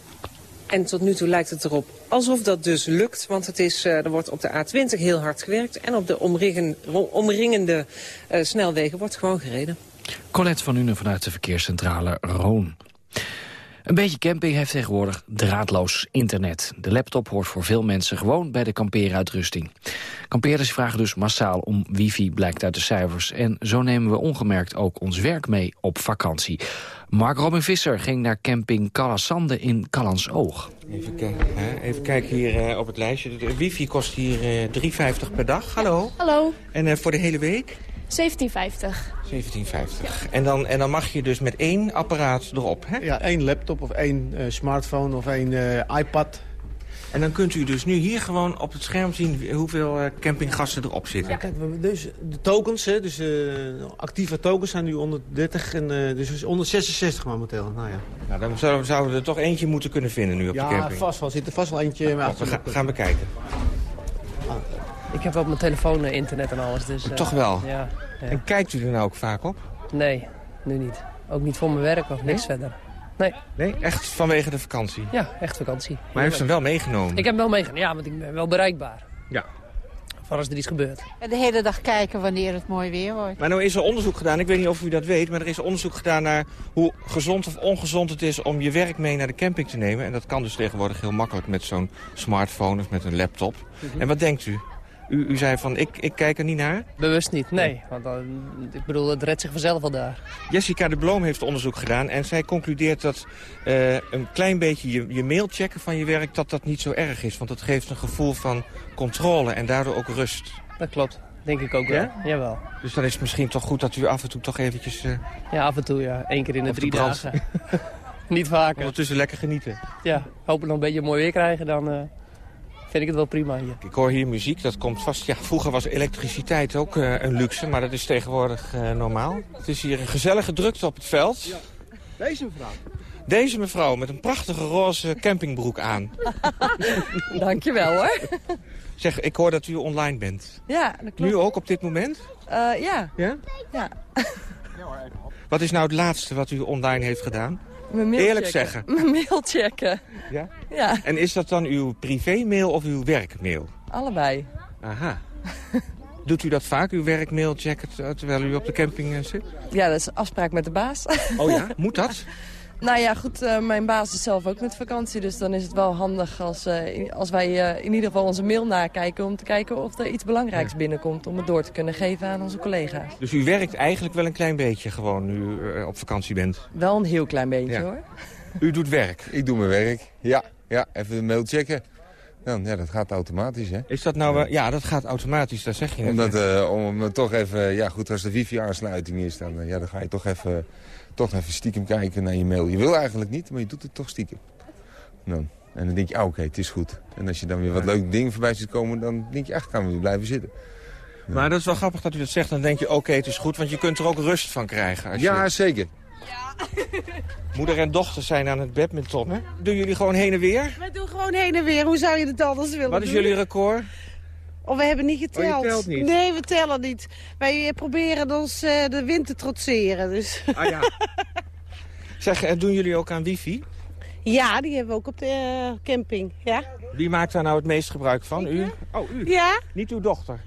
En tot nu toe lijkt het erop alsof dat dus lukt. Want het is, uh, er wordt op de A20 heel hard gewerkt. En op de omringen, omringende uh, snelwegen wordt gewoon gereden. Colette van Unen vanuit de verkeerscentrale Roon. Een beetje camping heeft tegenwoordig draadloos internet. De laptop hoort voor veel mensen gewoon bij de kampeeruitrusting. Kampeerders vragen dus massaal om wifi, blijkt uit de cijfers. En zo nemen we ongemerkt ook ons werk mee op vakantie. Mark Robin Visser ging naar camping Calassande in Oog. Even, kijken, even kijken hier uh, op het lijstje. De wifi kost hier uh, 3,50 per dag. Hallo. Hallo. En uh, voor de hele week? 1750. 1750. En, dan, en dan mag je dus met één apparaat erop, hè? Ja, één laptop of één uh, smartphone of één uh, iPad. En dan kunt u dus nu hier gewoon op het scherm zien hoeveel uh, campinggasten erop zitten. Ja, kijk, dus de tokens, hè, dus actieve tokens zijn nu 130 en dus 166 momenteel. Nou ja. Nou, dan zouden, zouden we er toch eentje moeten kunnen vinden nu op ja, de camping. Ja, vast wel. Zit er vast wel eentje. Maar we gaan, gaan bekijken. Ah. Ik heb op mijn telefoon internet en alles. Dus, toch wel? Ja, ja. En kijkt u er nou ook vaak op? Nee, nu niet. Ook niet voor mijn werk of niks nee? verder. Nee. Nee? Echt vanwege de vakantie? Ja, echt vakantie. Maar hij heeft hem wel meegenomen? Ik heb hem wel meegenomen, ja, want ik ben wel bereikbaar. Ja. Voor als er iets gebeurt. De hele dag kijken wanneer het mooi weer wordt. Maar nou is er onderzoek gedaan, ik weet niet of u dat weet... maar er is onderzoek gedaan naar hoe gezond of ongezond het is... om je werk mee naar de camping te nemen. En dat kan dus tegenwoordig heel makkelijk met zo'n smartphone of met een laptop. Mm -hmm. En wat denkt u? U, u zei van, ik, ik kijk er niet naar? Bewust niet, nee. Want dan, ik bedoel, het redt zich vanzelf al daar. Jessica de Bloom heeft onderzoek gedaan en zij concludeert dat uh, een klein beetje je, je mail checken van je werk, dat dat niet zo erg is. Want dat geeft een gevoel van controle en daardoor ook rust. Dat klopt, denk ik ook wel. Ja? Jawel. Dus dan is het misschien toch goed dat u af en toe toch eventjes... Uh, ja, af en toe ja. Eén keer in de drie de dagen. niet vaker. Ondertussen lekker genieten. Ja, hopen nog een beetje mooi weer krijgen, dan... Uh, vind ik het wel prima hier. Ik hoor hier muziek, dat komt vast... Ja, vroeger was elektriciteit ook uh, een luxe, maar dat is tegenwoordig uh, normaal. Het is hier een gezellige drukte op het veld. Ja. Deze mevrouw. Deze mevrouw met een prachtige roze campingbroek aan. Dankjewel hoor. Zeg, ik hoor dat u online bent. Ja, dat klopt. Nu ook op dit moment? Uh, ja. Ja? Ja. Wat is nou het laatste wat u online heeft gedaan? Mijn mail Eerlijk checken. zeggen. Mijn mail checken. Ja? Ja. En is dat dan uw privémail of uw werkmail? Allebei. Aha. Doet u dat vaak, uw werkmail checken, terwijl u op de camping zit? Ja, dat is een afspraak met de baas. Oh ja? Moet dat? Nou ja, goed, uh, mijn baas is zelf ook met vakantie. Dus dan is het wel handig als, uh, als wij uh, in ieder geval onze mail nakijken... om te kijken of er iets belangrijks ja. binnenkomt... om het door te kunnen geven aan onze collega's. Dus u werkt eigenlijk wel een klein beetje gewoon nu u op vakantie bent? Wel een heel klein beetje, ja. hoor. U doet werk? Ik doe mijn werk, ja. ja even de mail checken. Dan, ja, dat gaat automatisch, hè? Is dat nou... Ja, ja dat gaat automatisch, dat zeg je net. Omdat, uh, om toch even... Ja, goed, als de wifi-aansluiting is, dan, ja, dan ga je toch even, toch even stiekem kijken naar je mail. Je wil eigenlijk niet, maar je doet het toch stiekem. Dan, en dan denk je, oh, oké, okay, het is goed. En als je dan weer wat leuke dingen voorbij ziet komen, dan denk je, echt, gaan we weer blijven zitten. Ja. Maar dat is wel grappig dat u dat zegt. Dan denk je, oké, okay, het is goed, want je kunt er ook rust van krijgen. Als ja, je... zeker. Moeder en dochter zijn aan het badmintonnen. Doen jullie gewoon heen en weer? Wij doen gewoon heen en weer. Hoe zou je het anders willen Wat is doen? jullie record? Oh, we hebben niet geteld. Oh, je telt niet? Nee, we tellen niet. Wij proberen ons uh, de wind te trotseren. Dus. Ah ja. zeg, doen jullie ook aan wifi? Ja, die hebben we ook op de uh, camping. Ja. Wie maakt daar nou het meest gebruik van? Ik, u? Oh, u? Ja. Niet uw dochter?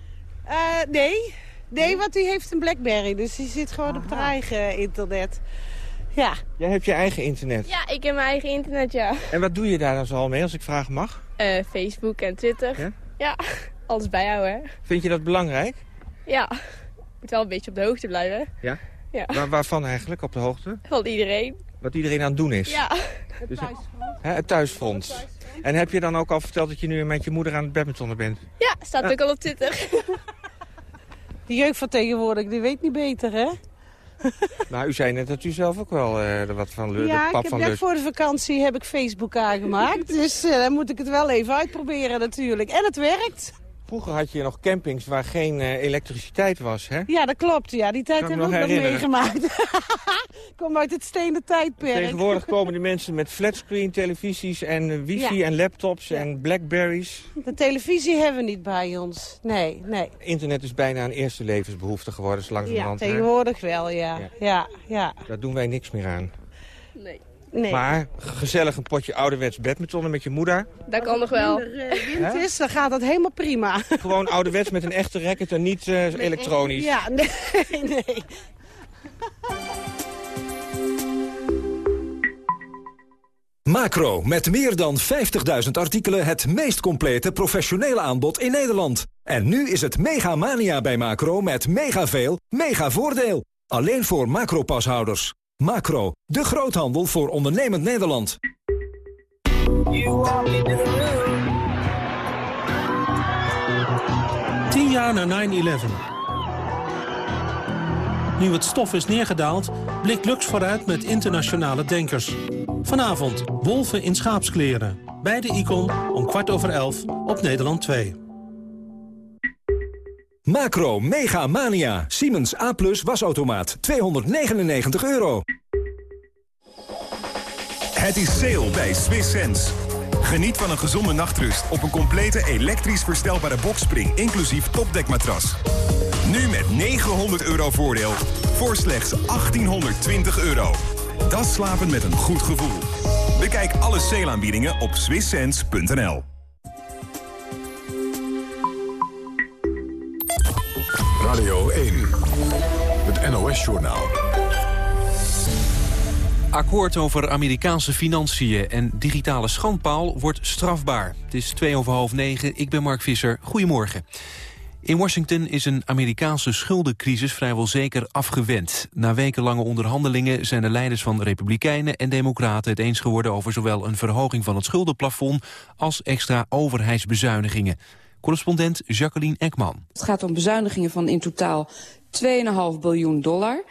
Uh, nee. Nee, want die heeft een Blackberry. Dus die zit gewoon Aha. op haar eigen internet. Ja. Jij hebt je eigen internet. Ja, ik heb mijn eigen internet, ja. En wat doe je daar dan zoal mee, als ik vragen mag? Eh, Facebook en Twitter. Ja? Ja, alles bijhouden, hè. Vind je dat belangrijk? Ja, moet wel een beetje op de hoogte blijven. Ja? Ja. Waar, waarvan eigenlijk, op de hoogte? Van iedereen. Wat iedereen aan het doen is? Ja. Dus- Hè, het thuisfront. En heb je dan ook al verteld dat je nu met je moeder aan het badmintonnen bent? Ja, staat ook al op Twitter. De jeugd van tegenwoordig, die weet niet beter, hè? Nou, u zei net dat u zelf ook wel eh, er wat van lust, ja, pap ik heb van net voor de vakantie heb ik Facebook aangemaakt. dus eh, dan moet ik het wel even uitproberen natuurlijk. En het werkt. Vroeger had je nog campings waar geen eh, elektriciteit was, hè? Ja, dat klopt. Ja, die tijd hebben we ook nog meegemaakt. ik kom uit het stenen tijdperk. Tegenwoordig komen de mensen met flatscreen televisies en eh, wifi Ja. en laptops en blackberries. De televisie hebben we niet bij ons. Nee, nee. Internet is bijna een eerste levensbehoefte geworden, zo Ja, langzamerhand. hè? tegenwoordig wel, ja. Ja. Ja, ja. Daar doen wij niks meer aan. Nee. Nee. Maar gezellig een potje ouderwets badmintonnen met je moeder. Dat kan nog wel. wind is, dan gaat dat helemaal prima. Gewoon ouderwets met een echte racket en niet eh, elektronisch. Ja, nee, nee. Macro, met meer dan 50.000 artikelen het meest complete professionele aanbod in Nederland. En nu is het mega mania bij Macro met mega veel, mega voordeel. Alleen voor Macro-pashouders. Macro, de groothandel voor ondernemend Nederland. Tien jaar na 9-11. Nu het stof is neergedaald, blikt Lux vooruit met internationale denkers. Vanavond Wolven in schaapskleren. Bij de Icon om kwart over elf op Nederland 2. Macro, mega mania. Siemens A+ wasautomaat. 299 euro. Het is sale bij Swiss Sense. Geniet van een gezonde nachtrust op een complete elektrisch verstelbare boxspring, inclusief topdekmatras. Nu met 900 euro voordeel voor slechts 1820 euro. Dat slapen met een goed gevoel. Bekijk alle sale-aanbiedingen op swisssense.nl. Radio 1, het NOS-journaal. Akkoord over Amerikaanse financiën en digitale schandpaal wordt strafbaar. Het is twee over half negen, ik ben Mark Visser. Goedemorgen. In Washington is een Amerikaanse schuldencrisis vrijwel zeker afgewend. Na wekenlange onderhandelingen zijn de leiders van Republikeinen en Democraten het eens geworden over zowel een verhoging van het schuldenplafond als extra overheidsbezuinigingen. Correspondent Jacqueline Ekman. Het gaat om bezuinigingen van in totaal 2,5 biljoen dollar.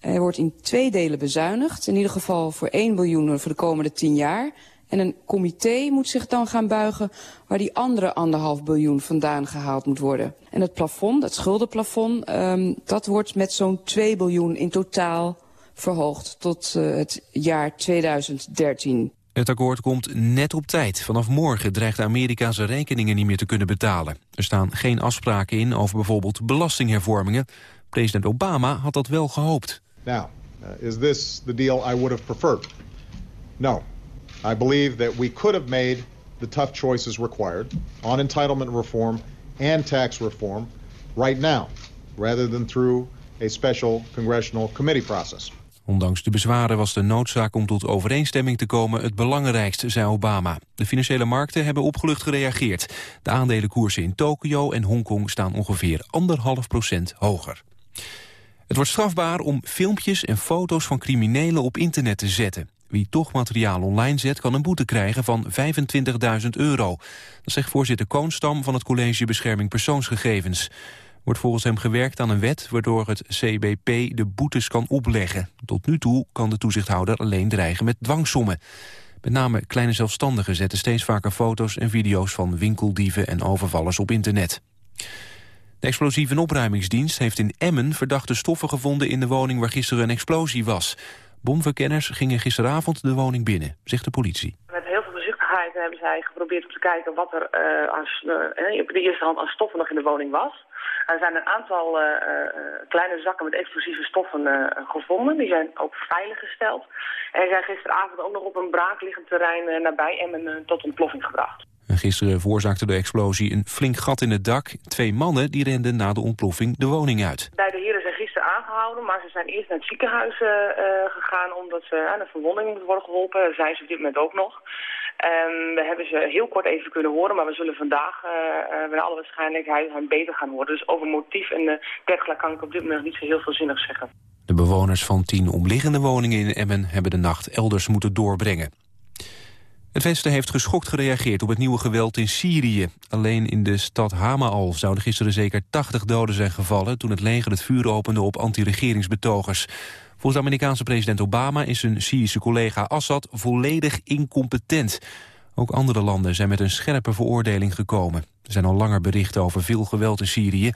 Er wordt in twee delen bezuinigd. In ieder geval voor 1 biljoen voor de komende 10 jaar. En een comité moet zich dan gaan buigen waar die andere anderhalf biljoen vandaan gehaald moet worden. En het plafond, het schuldenplafond, um, dat wordt met zo'n 2 biljoen in totaal verhoogd tot uh, het jaar 2013. Het akkoord komt net op tijd. Vanaf morgen dreigt Amerika zijn rekeningen niet meer te kunnen betalen. Er staan geen afspraken in over bijvoorbeeld belastinghervormingen. President Obama had dat wel gehoopt. Now, uh, is this the deal I would have preferred? No. I believe that we could have made the tough choices required on entitlement reform and tax reform right now, rather than through a special congressional committee process. Ondanks de bezwaren was de noodzaak om tot overeenstemming te komen het belangrijkste, zei Obama. De financiële markten hebben opgelucht gereageerd. De aandelenkoersen in Tokio en Hongkong staan ongeveer anderhalf procent hoger. Het wordt strafbaar om filmpjes en foto's van criminelen op internet te zetten. Wie toch materiaal online zet, kan een boete krijgen van 25.000 euro. Dat zegt voorzitter Koonstam van het College Bescherming Persoonsgegevens. Wordt volgens hem gewerkt aan een wet waardoor het CBP de boetes kan opleggen. Tot nu toe kan de toezichthouder alleen dreigen met dwangsommen. Met name kleine zelfstandigen zetten steeds vaker foto's en video's van winkeldieven en overvallers op internet. De explosieve opruimingsdienst heeft in Emmen verdachte stoffen gevonden in de woning waar gisteren een explosie was. Bomverkenners gingen gisteravond de woning binnen, zegt de politie. Hebben zij geprobeerd om te kijken wat er uh, aan, uh, op de eerste hand aan stoffen nog in de woning was. Er zijn een aantal uh, kleine zakken met explosieve stoffen gevonden. Die zijn ook veiliggesteld. En zijn gisteravond ook nog op een braakliggend terrein nabij Emmen tot ontploffing gebracht. En gisteren veroorzaakte de explosie een flink gat in het dak. Twee mannen die renden na de ontploffing de woning uit. Beide heren zijn gisteren aangehouden. gehouden, maar ze zijn eerst naar het ziekenhuis uh, gegaan omdat ze aan een verwonding moeten worden geholpen. Dat zijn ze op dit moment ook nog. Um, we hebben ze heel kort even kunnen horen, maar we zullen vandaag uh, met alle waarschijnlijkheid hen beter gaan horen. Dus over motief en uh, dergelijke kan ik op dit moment niet zo heel veel zinnig zeggen. De bewoners van tien omliggende woningen in Emmen hebben de nacht elders moeten doorbrengen. Het Westen heeft geschokt gereageerd op het nieuwe geweld in Syrië. Alleen in de stad Hama zouden gisteren zeker 80 doden zijn gevallen... toen het leger het vuur opende op anti-regeringsbetogers. Volgens de Amerikaanse president Obama is zijn Syrische collega Assad volledig incompetent. Ook andere landen zijn met een scherpe veroordeling gekomen. Er zijn al langer berichten over veel geweld in Syrië...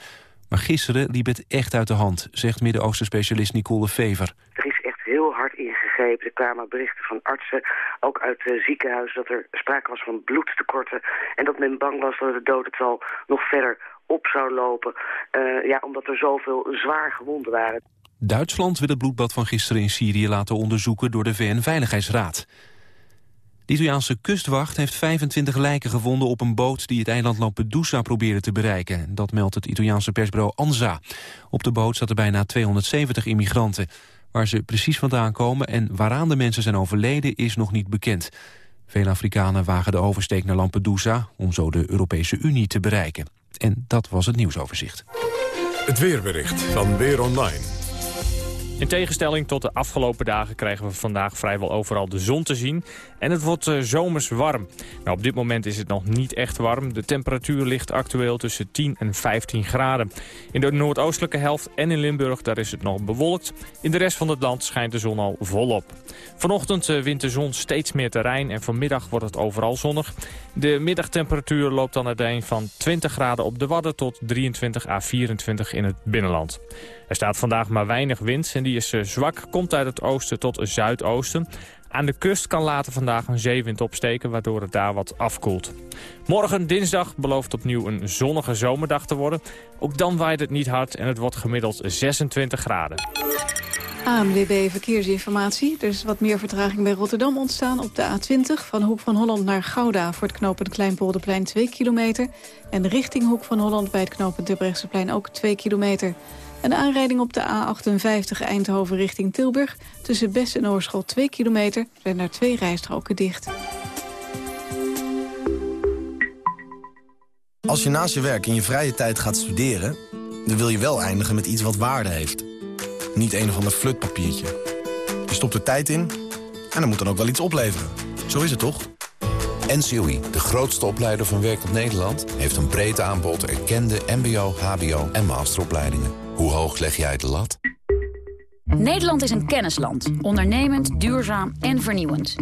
maar gisteren liep het echt uit de hand, zegt Midden-Oosten-specialist Nicole de Fever. Er is echt heel hard ingegrepen. Er kwamen berichten van artsen, ook uit uh, ziekenhuizen... dat er sprake was van bloedtekorten... en dat men bang was dat het dodental nog verder op zou lopen... Uh, ja, omdat er zoveel zwaar gewonden waren. Duitsland wil het bloedbad van gisteren in Syrië laten onderzoeken door de VN-veiligheidsraad. De Italiaanse kustwacht heeft 25 lijken gevonden op een boot die het eiland Lampedusa probeerde te bereiken. Dat meldt het Italiaanse persbureau ANSA. Op de boot zaten bijna 270 immigranten. Waar ze precies vandaan komen en waaraan de mensen zijn overleden is nog niet bekend. Veel Afrikanen wagen de oversteek naar Lampedusa om zo de Europese Unie te bereiken. En dat was het nieuwsoverzicht. Het weerbericht van Weer Online. In tegenstelling tot de afgelopen dagen krijgen we vandaag vrijwel overal de zon te zien. En het wordt uh, zomers warm. Nou, op dit moment is het nog niet echt warm. De temperatuur ligt actueel tussen 10 en 15 graden. In de noordoostelijke helft en in Limburg daar is het nog bewolkt. In de rest van het land schijnt de zon al volop. Vanochtend uh, wint de zon steeds meer terrein en vanmiddag wordt het overal zonnig. De middagtemperatuur loopt dan uiteen van 20 graden op de Wadden tot 23 à 24 in het binnenland. Er staat vandaag maar weinig wind en die is uh, zwak, komt uit het oosten tot zuidoosten. Aan de kust kan later vandaag een zeewind opsteken, waardoor het daar wat afkoelt. Morgen, dinsdag, belooft opnieuw een zonnige zomerdag te worden. Ook dan waait het niet hard en het wordt gemiddeld 26 graden. ANWB Verkeersinformatie. Er is wat meer vertraging bij Rotterdam ontstaan op de A20... van Hoek van Holland naar Gouda voor het knooppunt Kleinpolderplein 2 kilometer... en richting Hoek van Holland bij het knooppunt Debrechtseplein ook 2 kilometer... Een aanrijding op de A58 Eindhoven richting Tilburg. Tussen Best en Oorschot 2 kilometer zijn er twee rijstroken dicht. Als je naast je werk in je vrije tijd gaat studeren... dan wil je wel eindigen met iets wat waarde heeft. Niet een of ander flutpapiertje. Je stopt er tijd in en er moet dan ook wel iets opleveren. Zo is het toch? NCOI, de grootste opleider van werkend Nederland... heeft een breed aanbod erkende mbo, hbo en masteropleidingen. Hoe hoog leg jij de lat? Nederland is een kennisland. Ondernemend, duurzaam en vernieuwend.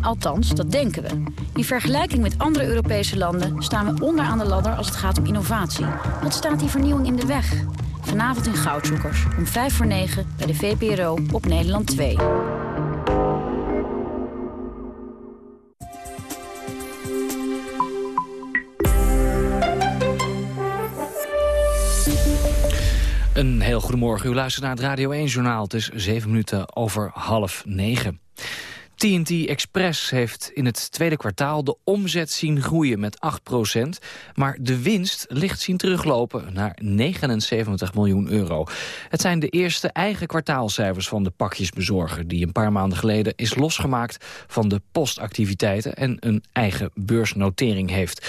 Althans, dat denken we. In vergelijking met andere Europese landen staan we onderaan de ladder als het gaat om innovatie. Wat staat die vernieuwing in de weg? Vanavond in Goudzoekers, om 5 voor 9 bij de VPRO op Nederland 2. Goedemorgen. U luistert naar het Radio 1-journaal. Het is zeven minuten over half negen. TNT Express heeft in het tweede kwartaal de omzet zien groeien met 8% maar de winst ligt zien teruglopen naar 79 miljoen euro. Het zijn de eerste eigen kwartaalcijfers van de pakjesbezorger... die een paar maanden geleden is losgemaakt van de postactiviteiten... en een eigen beursnotering heeft.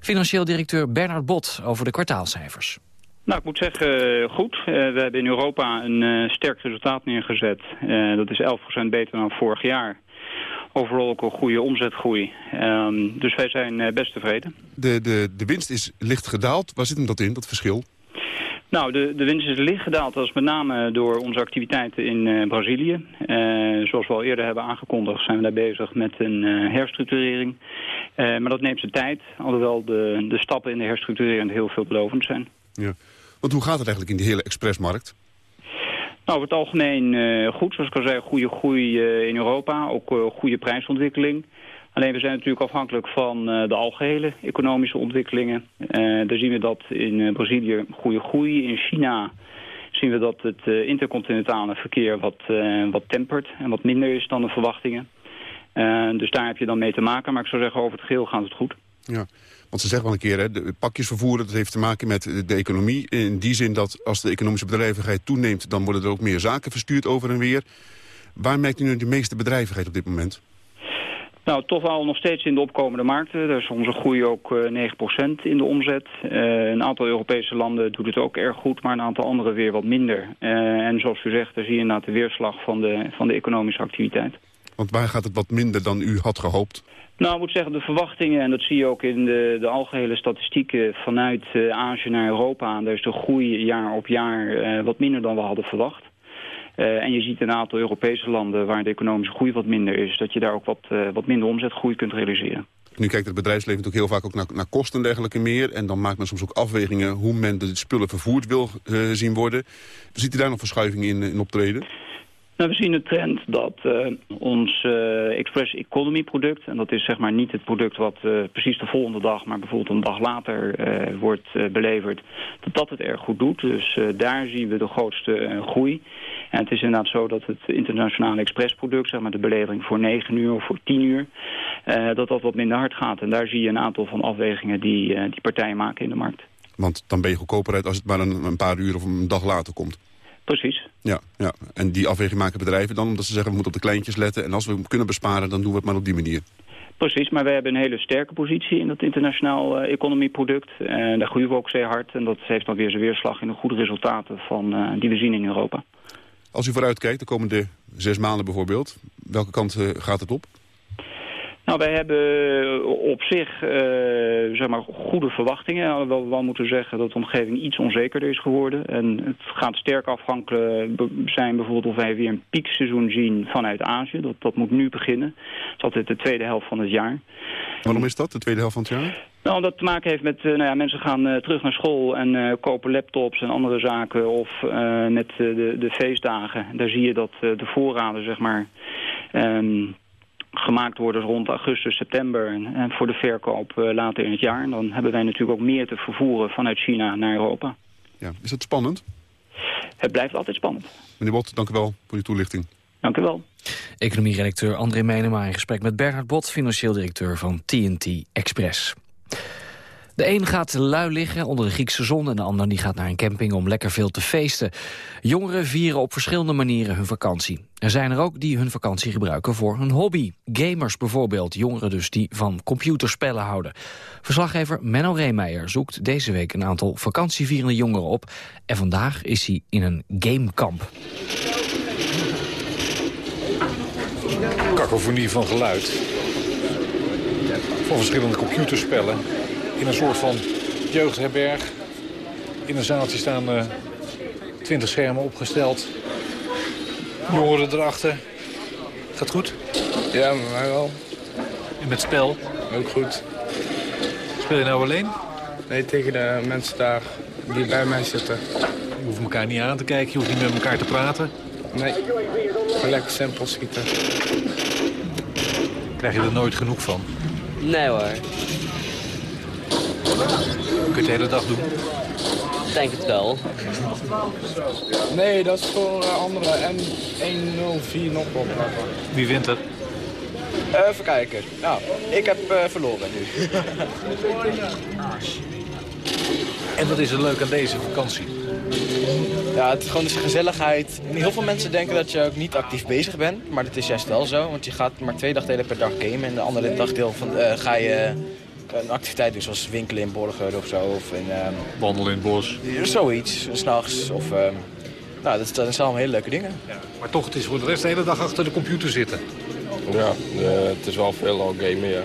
Financieel directeur Bernard Bot over de kwartaalcijfers. Nou, ik moet zeggen, eh, goed. Uh, we hebben in Europa een uh, sterk resultaat neergezet. Uh, dat is 11% beter dan vorig jaar. Overal ook een goede omzetgroei. Um, dus wij zijn best tevreden. De, de, de winst is licht gedaald. Waar zit hem dat in, dat verschil? Nou, de, de winst is licht gedaald. Dat is met name door onze activiteiten in Brazilië. zoals we al eerder hebben aangekondigd zijn we daar bezig met een herstructurering. maar dat neemt zijn tijd, alhoewel de, de stappen in de herstructurering heel veelbelovend zijn. Ja. Want hoe gaat het eigenlijk in die hele expressmarkt? Nou, over het algemeen uh, goed. Zoals ik al zei, goede groei uh, in Europa. Ook uh, goede prijsontwikkeling. Alleen we zijn natuurlijk afhankelijk van de algehele economische ontwikkelingen. daar zien we dat in Brazilië goede groei. In China zien we dat het intercontinentale verkeer wat, wat tempert en wat minder is dan de verwachtingen. dus daar heb je dan mee te maken. Maar ik zou zeggen, over het geheel gaat het goed. Ja, want ze zeggen wel een keer, hè, de pakjesvervoer dat heeft te maken met de, economie. In die zin dat als de economische bedrijvigheid toeneemt... dan worden er ook meer zaken verstuurd over en weer. Waar merkt u nu de meeste bedrijvigheid op dit moment? Nou, toch wel nog steeds in de opkomende markten. Daar is onze groei ook eh 9% in de omzet. Eh, een aantal Europese landen doet het ook erg goed, maar een aantal andere weer wat minder. Eh, en zoals u zegt, daar zie je inderdaad de weerslag van de, van de economische activiteit. Want waar gaat het wat minder dan u had gehoopt? Nou, ik moet zeggen, de verwachtingen, en dat zie je ook in de, de algehele statistieken vanuit eh, Azië naar Europa. Daar is de groei jaar op jaar eh, wat minder dan we hadden verwacht. Eh, en je ziet een aantal Europese landen waar de economische groei wat minder is, dat je daar ook wat, wat minder omzetgroei kunt realiseren. Nu kijkt het bedrijfsleven natuurlijk heel vaak ook naar, naar kosten en dergelijke meer. En dan maakt men soms ook afwegingen hoe men de spullen vervoerd wil zien worden. Ziet u daar nog verschuivingen in, in optreden? Nou, we zien de trend dat eh, ons eh, Express Economy product, en dat is zeg maar niet het product wat eh, precies de volgende dag, maar bijvoorbeeld een dag later wordt beleverd, dat dat het erg goed doet. Dus daar zien we de grootste groei. En het is inderdaad zo dat het internationale expressproduct, zeg maar de belevering voor 9 uur of voor 10 uur, dat dat wat minder hard gaat. En daar zie je een aantal van afwegingen die, die partijen maken in de markt. Want dan ben je goedkoper uit als het maar een, een paar uur of een dag later komt. Precies. Ja, ja, en die afweging maken bedrijven dan omdat ze zeggen we moeten op de kleintjes letten. En als we kunnen besparen, dan doen we het maar op die manier. Precies, maar we hebben een hele sterke positie in dat internationaal uh, economieproduct. En daar groeien we ook zeer hard. En dat heeft dan weer zijn weerslag in de goede resultaten van, uh, die we zien in Europa. Als u vooruitkijkt, de komende zes maanden bijvoorbeeld, welke kant uh, gaat het op? Nou, wij hebben op zich uh, zeg maar goede verwachtingen. Alhoewel we wel moeten zeggen dat de omgeving iets onzekerder is geworden. En het gaat sterk afhankelijk zijn bijvoorbeeld of wij weer een piekseizoen zien vanuit Azië. Dat, dat moet nu beginnen. Dat is altijd de tweede helft van het jaar. Waarom is dat, de tweede helft van het jaar? Nou, dat te maken heeft met, nou ja, mensen gaan uh, terug naar school en uh, kopen laptops en andere zaken. Of met de, de feestdagen. Daar zie je dat de voorraden, zeg maar... Um, gemaakt worden rond augustus, september en, en voor de verkoop uh, later in het jaar. En dan hebben wij natuurlijk ook meer te vervoeren vanuit China naar Europa. Ja, is het spannend? Het blijft altijd spannend. Meneer Bot, dank u wel voor uw toelichting. Dank u wel. Economie-redacteur André Menema in gesprek met Bernhard Bot, financieel directeur van TNT Express. De een gaat lui liggen onder de Griekse zon... en de ander die gaat naar een camping om lekker veel te feesten. Jongeren vieren op verschillende manieren hun vakantie. Er zijn er ook die hun vakantie gebruiken voor hun hobby. Gamers bijvoorbeeld, jongeren dus die van computerspellen houden. Verslaggever Menno Reemeijer zoekt deze week een aantal vakantievierende jongeren op... en vandaag is hij in een gamekamp. Kakofonie van geluid. Van verschillende computerspellen in een soort van jeugdherberg. In een zaaltje staan uh, 20 schermen opgesteld. Jongeren erachter. Gaat goed? Ja, met mij wel. En met spel? Ook goed. Speel je nou alleen? Nee, tegen de mensen daar die bij mij zitten. Je hoeft elkaar niet aan te kijken, je hoeft niet met elkaar te praten. Nee, gewoon lekker simpel schieten. Krijg je er nooit genoeg van? Nee hoor. Kun je het de hele dag doen? Ik denk het wel. Nee, dat is voor uh, andere M104 nog op. Wie wint er? Uh, even kijken. Nou, ik heb uh, verloren nu. en wat is er leuk aan deze vakantie? Ja, het is gewoon de gezelligheid. Heel veel mensen denken dat je ook niet actief bezig bent. Maar dat is juist wel zo. Want je gaat maar twee dagdelen per dag gamen. En de andere dagdeel van, uh, ga je een activiteit doen, zoals winkelen in Borger of zo. Of in, um, Wandelen in het bos. Zoiets, s'nachts. Of, um, nou, dat, dat zijn allemaal hele leuke dingen. Ja, maar toch, het is voor de rest de hele dag achter de computer zitten. Ja, uh, het is wel veel al gamen, ja.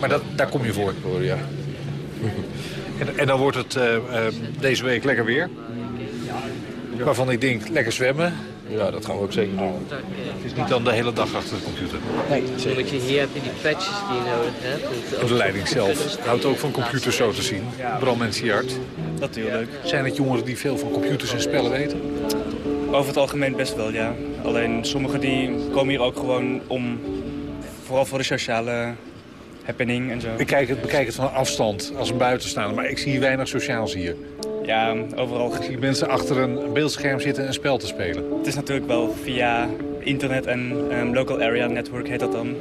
Maar dat, daar kom je voor? voor ja. en, en, dan wordt het uh, uh, deze week lekker weer. Ja. Waarvan ik denk, lekker zwemmen. Ja, dat gaan we ook zeker doen. Het is niet dan de hele dag achter de computer. Nee, zeker. je hier heb je die patches die je nodig hebt. De leiding zelf houdt ook van computers zo te zien. Bram en Siart. Natuurlijk. Zijn het jongeren die veel van computers en spellen weten? Over het algemeen best wel, ja. Alleen sommigen die komen hier ook gewoon om... Vooral voor de sociale happening en zo. Ik kijk het, bekijk het van afstand als een buitenstaander, maar ik zie weinig sociaals hier. Ja, overal. Ik zie mensen achter een beeldscherm zitten en een spel te spelen. Het is natuurlijk wel via internet en um, local area network heet dat dan.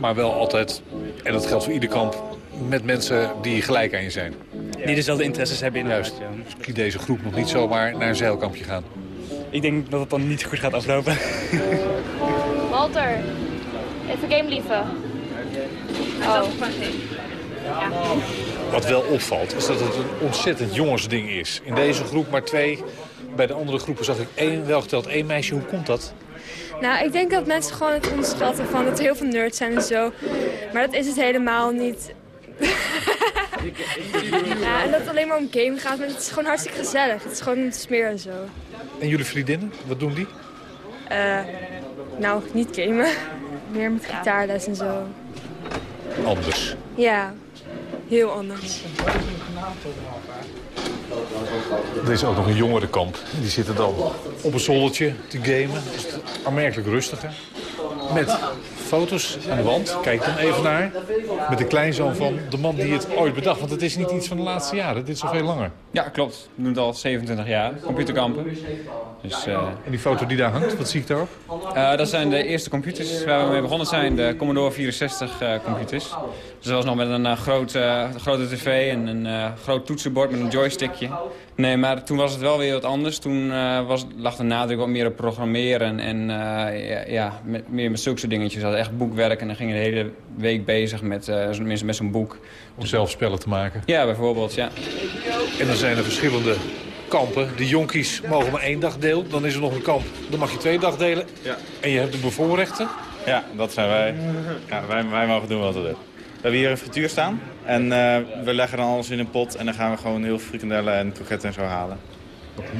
Maar wel altijd, en dat geldt voor ieder kamp, met mensen die gelijk aan je zijn. Die dezelfde interesses hebben inderdaad. Juist. Dus je deze groep nog niet zomaar naar een zeilkampje gaan. Ik denk dat het dan niet goed gaat aflopen. Walter, even game lieven. Oh. Wat wel opvalt, is dat het een ontzettend jongensding is. In deze groep maar twee. Bij de andere groepen zag ik één, wel geteld één meisje. Hoe komt dat? Nou, ik denk dat mensen gewoon het onderschatten van dat er heel veel nerds zijn en zo. Maar dat is het helemaal niet. ja, en dat het alleen maar om game gaat, maar het is gewoon hartstikke gezellig. Het is gewoon een smeer en zo. En jullie vriendinnen, wat doen die? Eh, nou, niet gamen. Meer met gitaarles en zo. Anders. Ja, heel anders. Er is ook nog een jongerenkamp. Die zitten dan op een zoldertje te gamen. Is aanmerkelijk rustiger. Met foto's aan de wand. Kijk dan even naar. Met de kleinzoon van de man die het ooit bedacht. Want het is niet iets van de laatste jaren. Dit is al veel langer. Ja, klopt. We doen het al 27 jaar, computerkampen. Dus, uh... En die foto die daar hangt, wat zie ik daarop? Uh, dat zijn de eerste computers waar we mee begonnen zijn. De Commodore 64 uh, computers. Dus dat was nog met een groot, grote tv en een groot toetsenbord met een joystickje. Nee, maar toen was het wel weer wat anders. Toen was, lag de nadruk wat meer op programmeren en ja, ja, met, meer met zulke soort dingetjes. Hadden echt boekwerk en dan ging je de hele week bezig met, met, met zo'n boek. Om zelf spellen te maken? Ja, bijvoorbeeld, ja. En dan zijn er verschillende kampen. De jonkies mogen maar één dag delen. Dan is er nog een kamp, dan mag je twee dag delen. Ja. En je hebt de bevoorrechten? Ja, dat zijn wij. Ja, wij, wij mogen doen wat we willen. We hebben hier een frituur staan. En uh, we leggen dan alles in een pot. En dan gaan we gewoon heel veel frikandellen en kroketten en zo halen.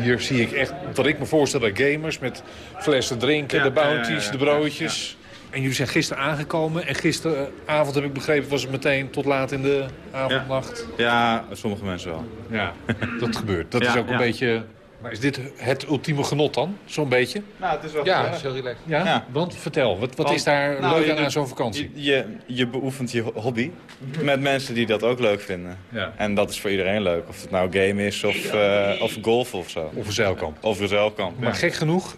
Hier zie ik echt wat ik me voorstel bij gamers. Met flessen drinken, Ja, de bounties, ja, ja, ja. de broodjes. En jullie zijn gisteren aangekomen. En gisteravond heb ik begrepen was het meteen tot laat in de avondnacht. Ja, sommige mensen wel. Ja, dat gebeurt. Dat Ja, is ook een ja. beetje... Maar is dit het ultieme genot dan? Zo'n beetje? Nou, het is wel Ja, gezellig. is heel relaxed. Ja? Want vertel, wat, wat Want, is daar nou, leuk aan aan zo'n vakantie? Je, je, je beoefent je hobby met mensen die dat ook leuk vinden. Ja. En dat is voor iedereen leuk. Of het nou game is of, eh, of golf of zo. Of een zeilkamp. Of een zeilkamp, Maar ja. gek genoeg,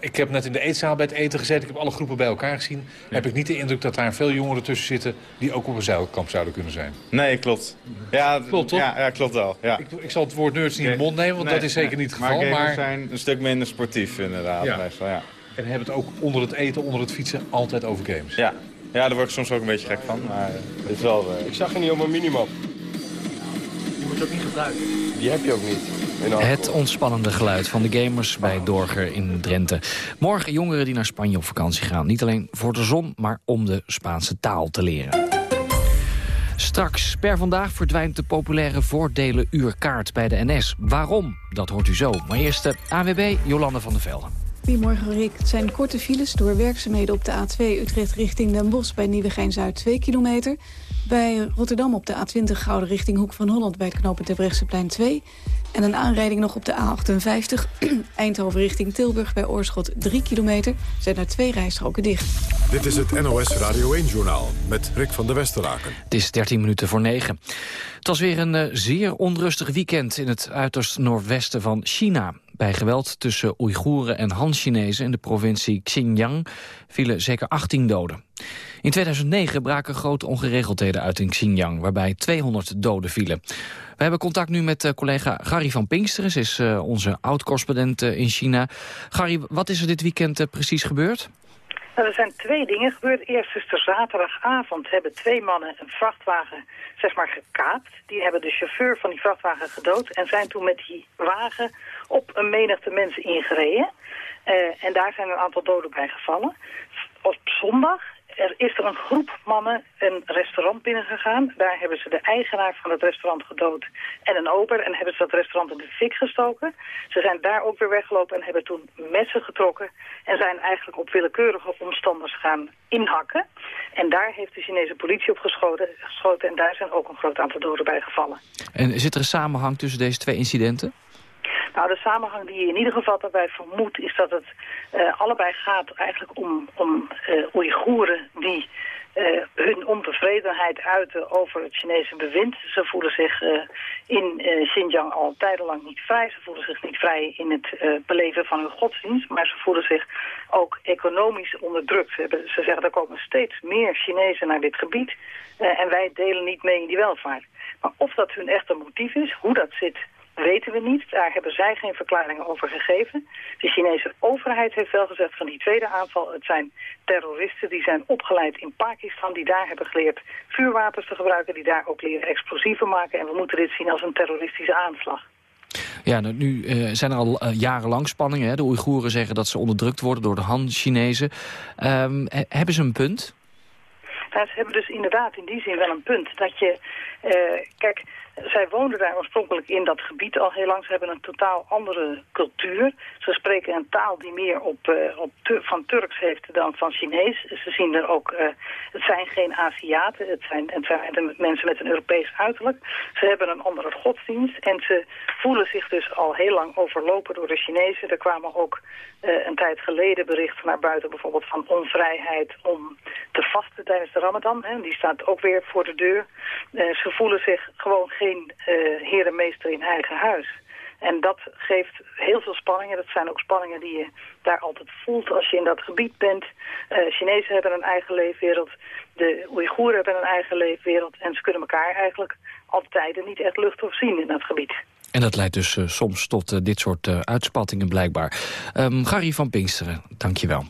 ik heb net in de eetzaal bij het eten gezeten. Ik heb alle groepen bij elkaar gezien. Heb ik niet de indruk dat daar veel jongeren tussen zitten... die ook op een zeilkamp zouden kunnen zijn. Nee, klopt. Ja, Klopt, toch? Ja, ja klopt wel. Ja. Ik, ik zal het woord nerds niet in de mond nemen, want Nee, dat is zeker nee. niet het geval. Maar Maar, zijn een stuk minder sportief inderdaad. Ja. Meestal, ja. En hebben het ook onder het eten, onder het fietsen, altijd over games. Ja. ja, daar word ik soms ook een beetje gek van. Maar het is wel... eh, Ik zag je niet op mijn minimap. Die moet je ook niet gebruiken. Die heb je ook niet. Het ontspannende geluid van de gamers bij Dorger in Drenthe. Morgen jongeren die naar Spanje op vakantie gaan. Niet alleen voor de zon, maar om de Spaanse taal te leren. Straks, per vandaag verdwijnt de populaire voordelenuurkaart bij de NS. Waarom? Dat hoort u zo. Maar eerst de AWB, Jolande van der Velden. Goedemorgen Rick. Het zijn korte files door werkzaamheden op de A2 Utrecht richting Den Bosch bij Nieuwegein-Zuid 2 kilometer. Bij Rotterdam op de A20 Gouden richting Hoek van Holland bij het knooppunt Terbrechtseplein 2. En een aanrijding nog op de A58 Eindhoven richting Tilburg bij Oorschot 3 kilometer. Zijn er twee rijstroken dicht. Dit is het NOS Radio 1-journaal met Rick van der Westeraken. Het is 13 minuten voor 9. Het was weer een eh, zeer onrustig weekend in het uiterst noordwesten van China. Bij geweld tussen Oeigoeren en Han-Chinezen in de provincie Xinjiang vielen zeker 18 doden. In 2009 braken grote ongeregeldheden uit in Xinjiang, waarbij 200 doden vielen. We hebben contact nu met eh, collega Gary van Pinksteren. Ze is eh, onze oud-correspondent eh, in China. Gary, wat is er dit weekend precies gebeurd? Nou, er zijn twee dingen gebeurd. Eerst is er zaterdagavond hebben twee mannen een vrachtwagen zeg maar gekaapt. Die hebben de chauffeur van die vrachtwagen gedood en zijn toen met die wagen op een menigte mensen ingereden. Eh, en daar zijn een aantal doden bij gevallen. Op zondag er is er een groep mannen een restaurant binnengegaan. Daar hebben ze de eigenaar van het restaurant gedood en een ober. En hebben ze dat restaurant in de fik gestoken. Ze zijn daar ook weer weggelopen en hebben toen messen getrokken. En zijn eigenlijk op willekeurige omstanders gaan inhakken. En daar heeft de Chinese politie op geschoten. geschoten en daar zijn ook een groot aantal doden bij gevallen. En zit er een samenhang tussen deze twee incidenten? Nou, de samenhang die je in ieder geval daarbij vermoedt... is dat het eh, allebei gaat eigenlijk om, om eh Oeigoeren die uh, hun ontevredenheid uiten over het Chinese bewind. Ze voelen zich in Xinjiang al tijdenlang niet vrij. Ze voelen zich niet vrij in het beleven van hun godsdienst. Maar ze voelen zich ook economisch onderdrukt. Ze, ze zeggen er komen steeds meer Chinezen naar dit gebied. en wij delen niet mee in die welvaart. Maar of dat hun echte motief is, hoe dat zit weten we niet. Daar hebben zij geen verklaringen over gegeven. De Chinese overheid heeft wel gezegd van die tweede aanval... het zijn terroristen die zijn opgeleid in Pakistan... die daar hebben geleerd vuurwapens te gebruiken... die daar ook leren explosieven maken. En we moeten dit zien als een terroristische aanslag. Ja, nou, nu uh, zijn er al uh, jarenlang spanningen. Hè? De Oeigoeren zeggen dat ze onderdrukt worden door de Han-Chinezen. Um, hebben ze een punt? Nou, ze hebben dus inderdaad in die zin wel een punt. Dat je, kijk, zij woonden daar oorspronkelijk in dat gebied al heel lang. Ze hebben een totaal andere cultuur. Ze spreken een taal die meer op, uh, op van Turks heeft dan van Chinees. Ze zien er ook, uh, het zijn geen Aziaten, het zijn, het zijn mensen met een Europees uiterlijk. Ze hebben een andere godsdienst en ze voelen zich dus al heel lang overlopen door de Chinezen. Er kwamen ook een tijd geleden berichten naar buiten bijvoorbeeld van onvrijheid om te vasten tijdens de Ramadan. Hè. Die staat ook weer voor de deur. Voelen zich gewoon geen uh, in eigen huis. En dat geeft heel veel spanningen. Dat zijn ook spanningen die je daar altijd voelt als je in dat gebied bent. Uh, Chinezen hebben een eigen leefwereld. De Oeigoeren hebben een eigen leefwereld. En ze kunnen elkaar eigenlijk altijd niet echt lucht of zien in dat gebied. En dat leidt dus uh, soms tot dit soort uitspattingen blijkbaar. Um, Gary van Pinksteren, dankjewel.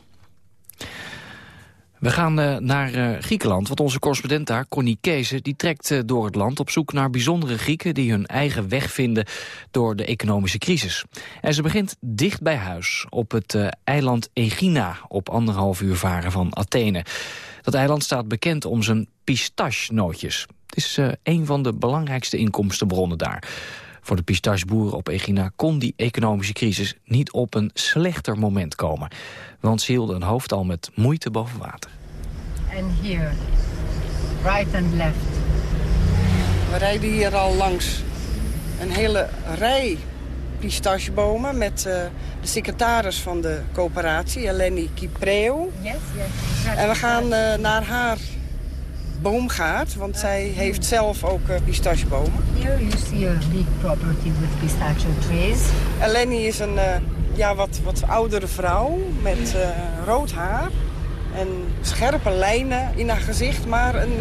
We gaan uh, naar uh, Griekenland, want onze correspondent daar, Connie Keese... die trekt uh, door het land op zoek naar bijzondere Grieken... die hun eigen weg vinden door de economische crisis. En ze begint dicht bij huis, op het eiland Egina... op anderhalf uur varen van Athene. Dat eiland staat bekend om zijn pistachenootjes. Het is een van de belangrijkste inkomstenbronnen daar. Voor de pistacheboeren op Egina kon die economische crisis niet op een slechter moment komen. Want ze hielden een hoofd al met moeite boven water. En hier, right and left. We rijden hier al langs een hele rij pistachebomen met uh, de secretaris van de coöperatie, Eleni Kipreu. Yes, yes. En we gaan uh, naar haar boomgaard, want zij heeft zelf ook uh, pistachebomen. Here you see a big property with pistachio trees. Eleni is een uh, ja, wat, wat oudere vrouw met uh, rood haar en scherpe lijnen in haar gezicht, maar een,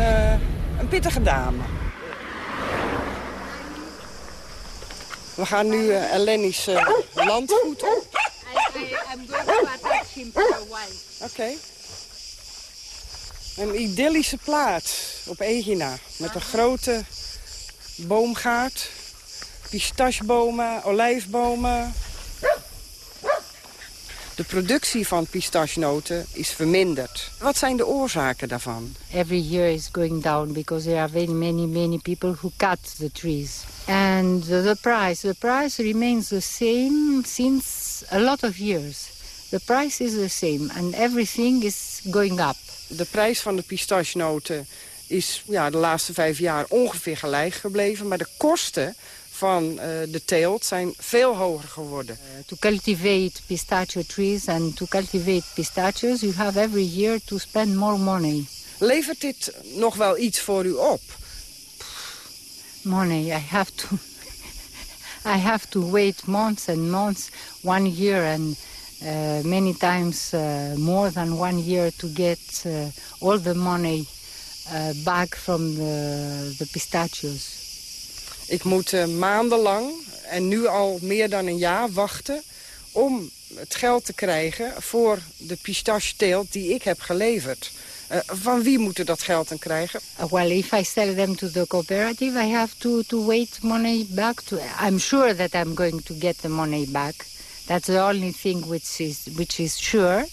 een pittige dame. We gaan nu Eleni's landgoed op. I, I, I'm going to attach him for a while. Oké. Okay. Een idyllische plaats op Egina. Met een grote boomgaard. Pistachebomen, olijfbomen. De productie van pistachenoten is verminderd. Wat zijn de oorzaken daarvan? Every year is going down because there are very many many people who cut the trees. And the price, the price remains the same since a lot of years. The price is the same and everything is going up. De prijs van de pistachenoten is ja, de laatste vijf jaar ongeveer gelijk gebleven. Maar de kosten van uh, de teelt zijn veel hoger geworden. Uh, to cultivate pistachio trees and to cultivate pistachios... you have every year to spend more money. Levert dit nog wel iets voor u op? Money, I have to... I have to wait months and months, one year and uh, many times uh, more than one year to get uh, all the money back from the, the pistachios. Ik moet maandenlang en nu al meer dan een jaar wachten om het geld te krijgen voor de pistacheteelt die ik heb geleverd. Van wie moeten dat geld dan krijgen? Well, if I sell them to the cooperative, I have to, to wait money back. To, I'm sure that I'm going to get the money back. That's the only thing which is, which is sure.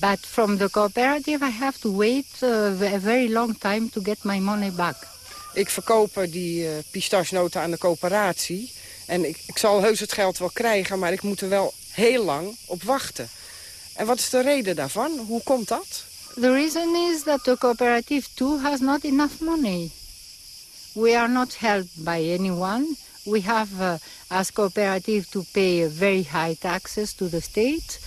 But from the cooperative I have to wait uh, a very long time to get my money back. Ik verkoop die uh, pistachenoten aan de coöperatie. En ik, ik zal heus het geld wel krijgen, maar ik moet er wel heel lang op wachten. En wat is de reden daarvan? Hoe komt dat? The reason is that the cooperative too has not enough money. We are not helped by anyone. We have, uh, as cooperative, to pay very high taxes to the state.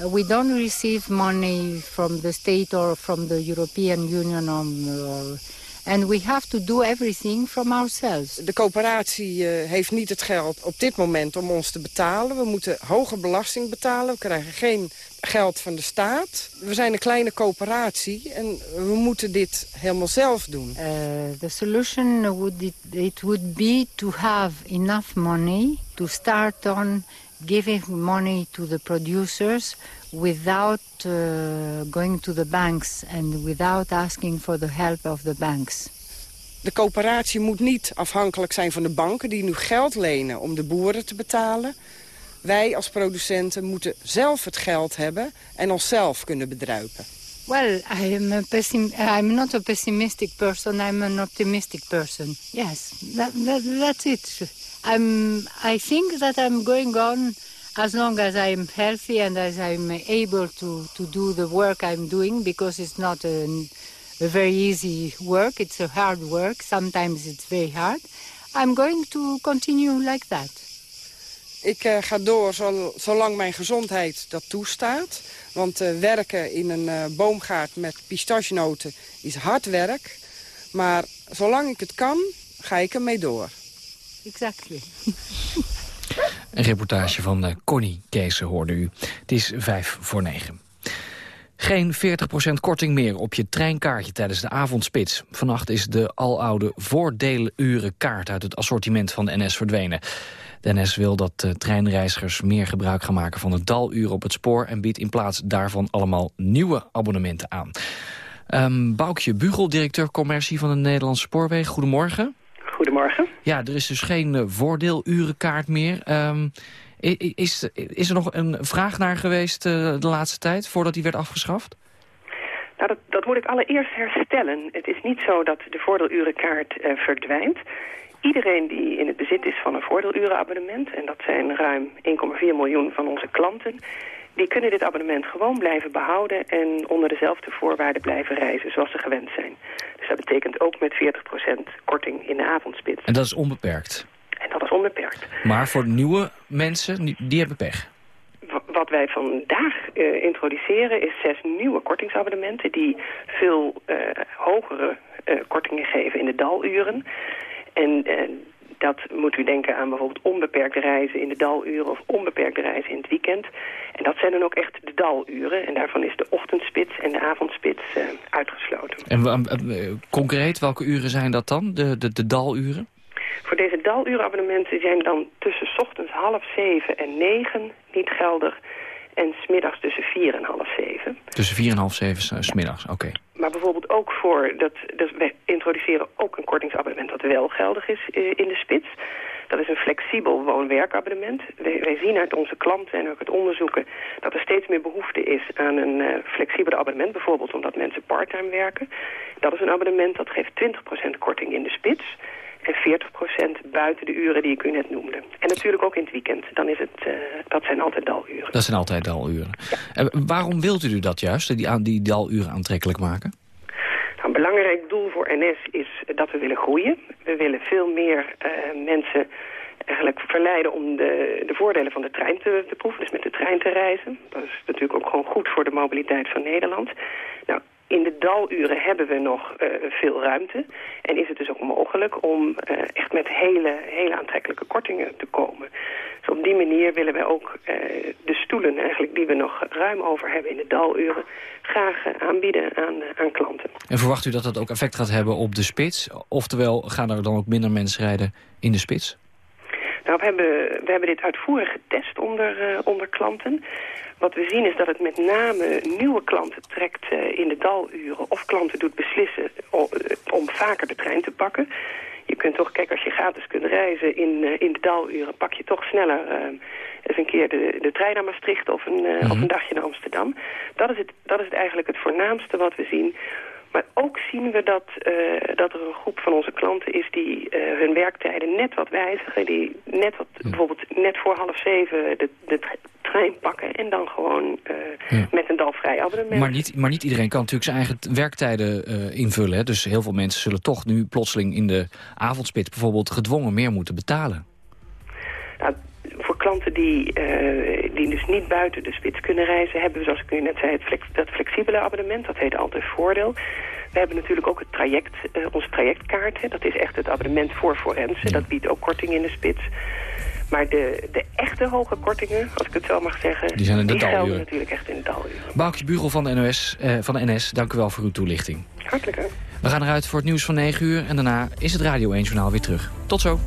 Uh, we don't receive money from the state or from the European Union. Or, and we have to do everything from ourselves. De coöperatie uh, heeft niet het geld op dit moment om ons te betalen. We moeten hoge belasting betalen. We krijgen geen geld van de staat. We zijn een kleine coöperatie en we moeten dit helemaal zelf doen. Uh, the solution would it, it would be to have enough money to start on giving money to the producers without uh, going to the banks and without asking for the help of the banks. De coöperatie moet niet afhankelijk zijn van de banken die nu geld lenen om de boeren te betalen. Wij als producenten moeten zelf het geld hebben en onszelf kunnen bedruipen. Well, I am a pessim I'm not a pessimistic person, I'm an optimistic person. Yes, that, that, that's it. I'm, I think that I'm going on as long as I'm healthy and as I'm able to, to do the work I'm doing because it's not a, a very easy work, it's a hard work. Sometimes it's very hard. I'm going to continue like that. Ik uh, ga door zo, zolang mijn gezondheid dat toestaat. Want uh, werken in een uh, boomgaard met pistachenoten is hard werk. Maar zolang ik het kan, ga ik ermee door. Exactly. Een reportage van uh, Connie Kees hoorde u. Het is vijf voor negen. Geen 40% korting meer op je treinkaartje tijdens de avondspits. Vannacht is de aloude voordeelurenkaart uit het assortiment van de NS verdwenen. De NS wil dat uh, treinreizigers meer gebruik gaan maken van het daluur op het spoor... en biedt in plaats daarvan allemaal nieuwe abonnementen aan. Um, Boukje Bugel, directeur commercie van de Nederlandse Spoorwegen. Goedemorgen. Goedemorgen. Ja, er is dus geen uh, voordeelurenkaart meer. Um, is, is er nog een vraag naar geweest uh, de laatste tijd, voordat die werd afgeschaft? Nou, dat, dat moet ik allereerst herstellen. Het is niet zo dat de voordeelurenkaart uh, verdwijnt. Iedereen die in het bezit is van een voordeelurenabonnement... en dat zijn ruim 1,4 miljoen van onze klanten... die kunnen dit abonnement gewoon blijven behouden... en onder dezelfde voorwaarden blijven reizen zoals ze gewend zijn. Dus dat betekent ook met 40% korting in de avondspits. En dat is onbeperkt? En dat is onbeperkt. Maar voor nieuwe mensen, die hebben pech? Wat wij vandaag uh, introduceren is zes nieuwe kortingsabonnementen... die veel uh, hogere uh, kortingen geven in de daluren... En uh, dat moet u denken aan bijvoorbeeld onbeperkte reizen in de daluren... of onbeperkte reizen in het weekend. En dat zijn dan ook echt de daluren. En daarvan is de ochtendspits en de avondspits uh, uitgesloten. En uh, concreet, welke uren zijn dat dan, de, de, de daluren? Voor deze dalurenabonnementen zijn dan tussen ochtends half zeven en negen niet geldig... en smiddags tussen vier en half zeven. Tussen vier en half zeven smiddags, oké. Okay. Maar bijvoorbeeld ook voor, dat, dus we introduceren ook een kortingsabonnement dat wel geldig is uh, in de spits. Dat is een flexibel woon-werkabonnement. Wij, wij, zien uit onze klanten en ook uit onderzoeken dat er steeds meer behoefte is aan een uh, flexibel abonnement. Bijvoorbeeld omdat mensen parttime werken. Dat is een abonnement dat geeft 20% korting in de spits. En 40% buiten de uren die ik u net noemde. En natuurlijk ook in het weekend. Dan is het, uh, dat zijn altijd daluren. Dat zijn altijd daluren. Ja. En waarom wilt u dat juist, die, die daluren aantrekkelijk maken? Nou, een belangrijk doel voor NS is dat we willen groeien. We willen veel meer uh, mensen eigenlijk verleiden om de, de voordelen van de trein te, te proeven. Dus met de trein te reizen. Dat is natuurlijk ook gewoon goed voor de mobiliteit van Nederland. Nou, in de daluren hebben we nog uh, veel ruimte. En is het dus ook mogelijk om uh, echt met hele, hele aantrekkelijke kortingen te komen. Dus op die manier willen we ook uh, de stoelen eigenlijk die we nog ruim over hebben in de daluren... graag aanbieden aan, aan klanten. En verwacht u dat dat ook effect gaat hebben op de spits? Oftewel, gaan er dan ook minder mensen rijden in de spits? Nou, we hebben, we hebben dit uitvoerig getest onder, uh, onder klanten. Wat we zien is dat het met name nieuwe klanten trekt uh, in de daluren... of klanten doet beslissen om, om vaker de trein te pakken. Je kunt toch, kijk, als je gratis kunt reizen in, uh, in de daluren... pak je toch sneller eens een keer de, de trein naar Maastricht of een, mm -hmm. of een dagje naar Amsterdam. Dat is, het, dat is het eigenlijk het voornaamste wat we zien... Maar ook zien we dat, uh, dat er een groep van onze klanten is die uh, hun werktijden net wat wijzigen. Die net wat, ja. bijvoorbeeld net voor half zeven de, de trein pakken en dan gewoon uh, ja. met een dalvrij abonnement. Maar niet, maar niet iedereen kan natuurlijk zijn eigen werktijden invullen. Hè? Dus heel veel mensen zullen toch nu plotseling in de avondspits bijvoorbeeld gedwongen meer moeten betalen. Nou, klanten die, uh, die dus niet buiten de spits kunnen reizen... hebben we, zoals ik u net zei, het flex, dat flexibele abonnement. Dat heet altijd voordeel. We hebben natuurlijk ook het traject, uh, onze trajectkaart. Hè. Dat is echt het abonnement voor forensen. Dat biedt ook korting in de spits. Maar de, de echte hoge kortingen, als ik het zo mag zeggen... Die zijn in de die gelden natuurlijk echt in de daluren. Boukje Bugel van de, NOS, eh, van de NS, dank u wel voor uw toelichting. Hartelijk hè. We gaan eruit voor het nieuws van 9 uur en daarna is het Radio 1 Journaal weer terug. Tot zo.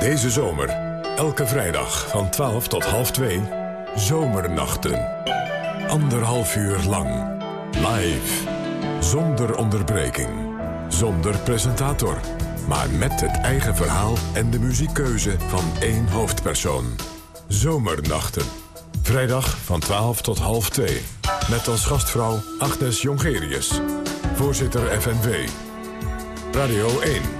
Deze zomer, elke vrijdag van 12 tot half 2, Zomernachten. Anderhalf uur lang, live, zonder onderbreking, zonder presentator... maar met het eigen verhaal en de muziekkeuze van één hoofdpersoon. Zomernachten. Vrijdag van 12 tot half 2. Met als gastvrouw Agnes Jongerius. Voorzitter FNV. Radio 1.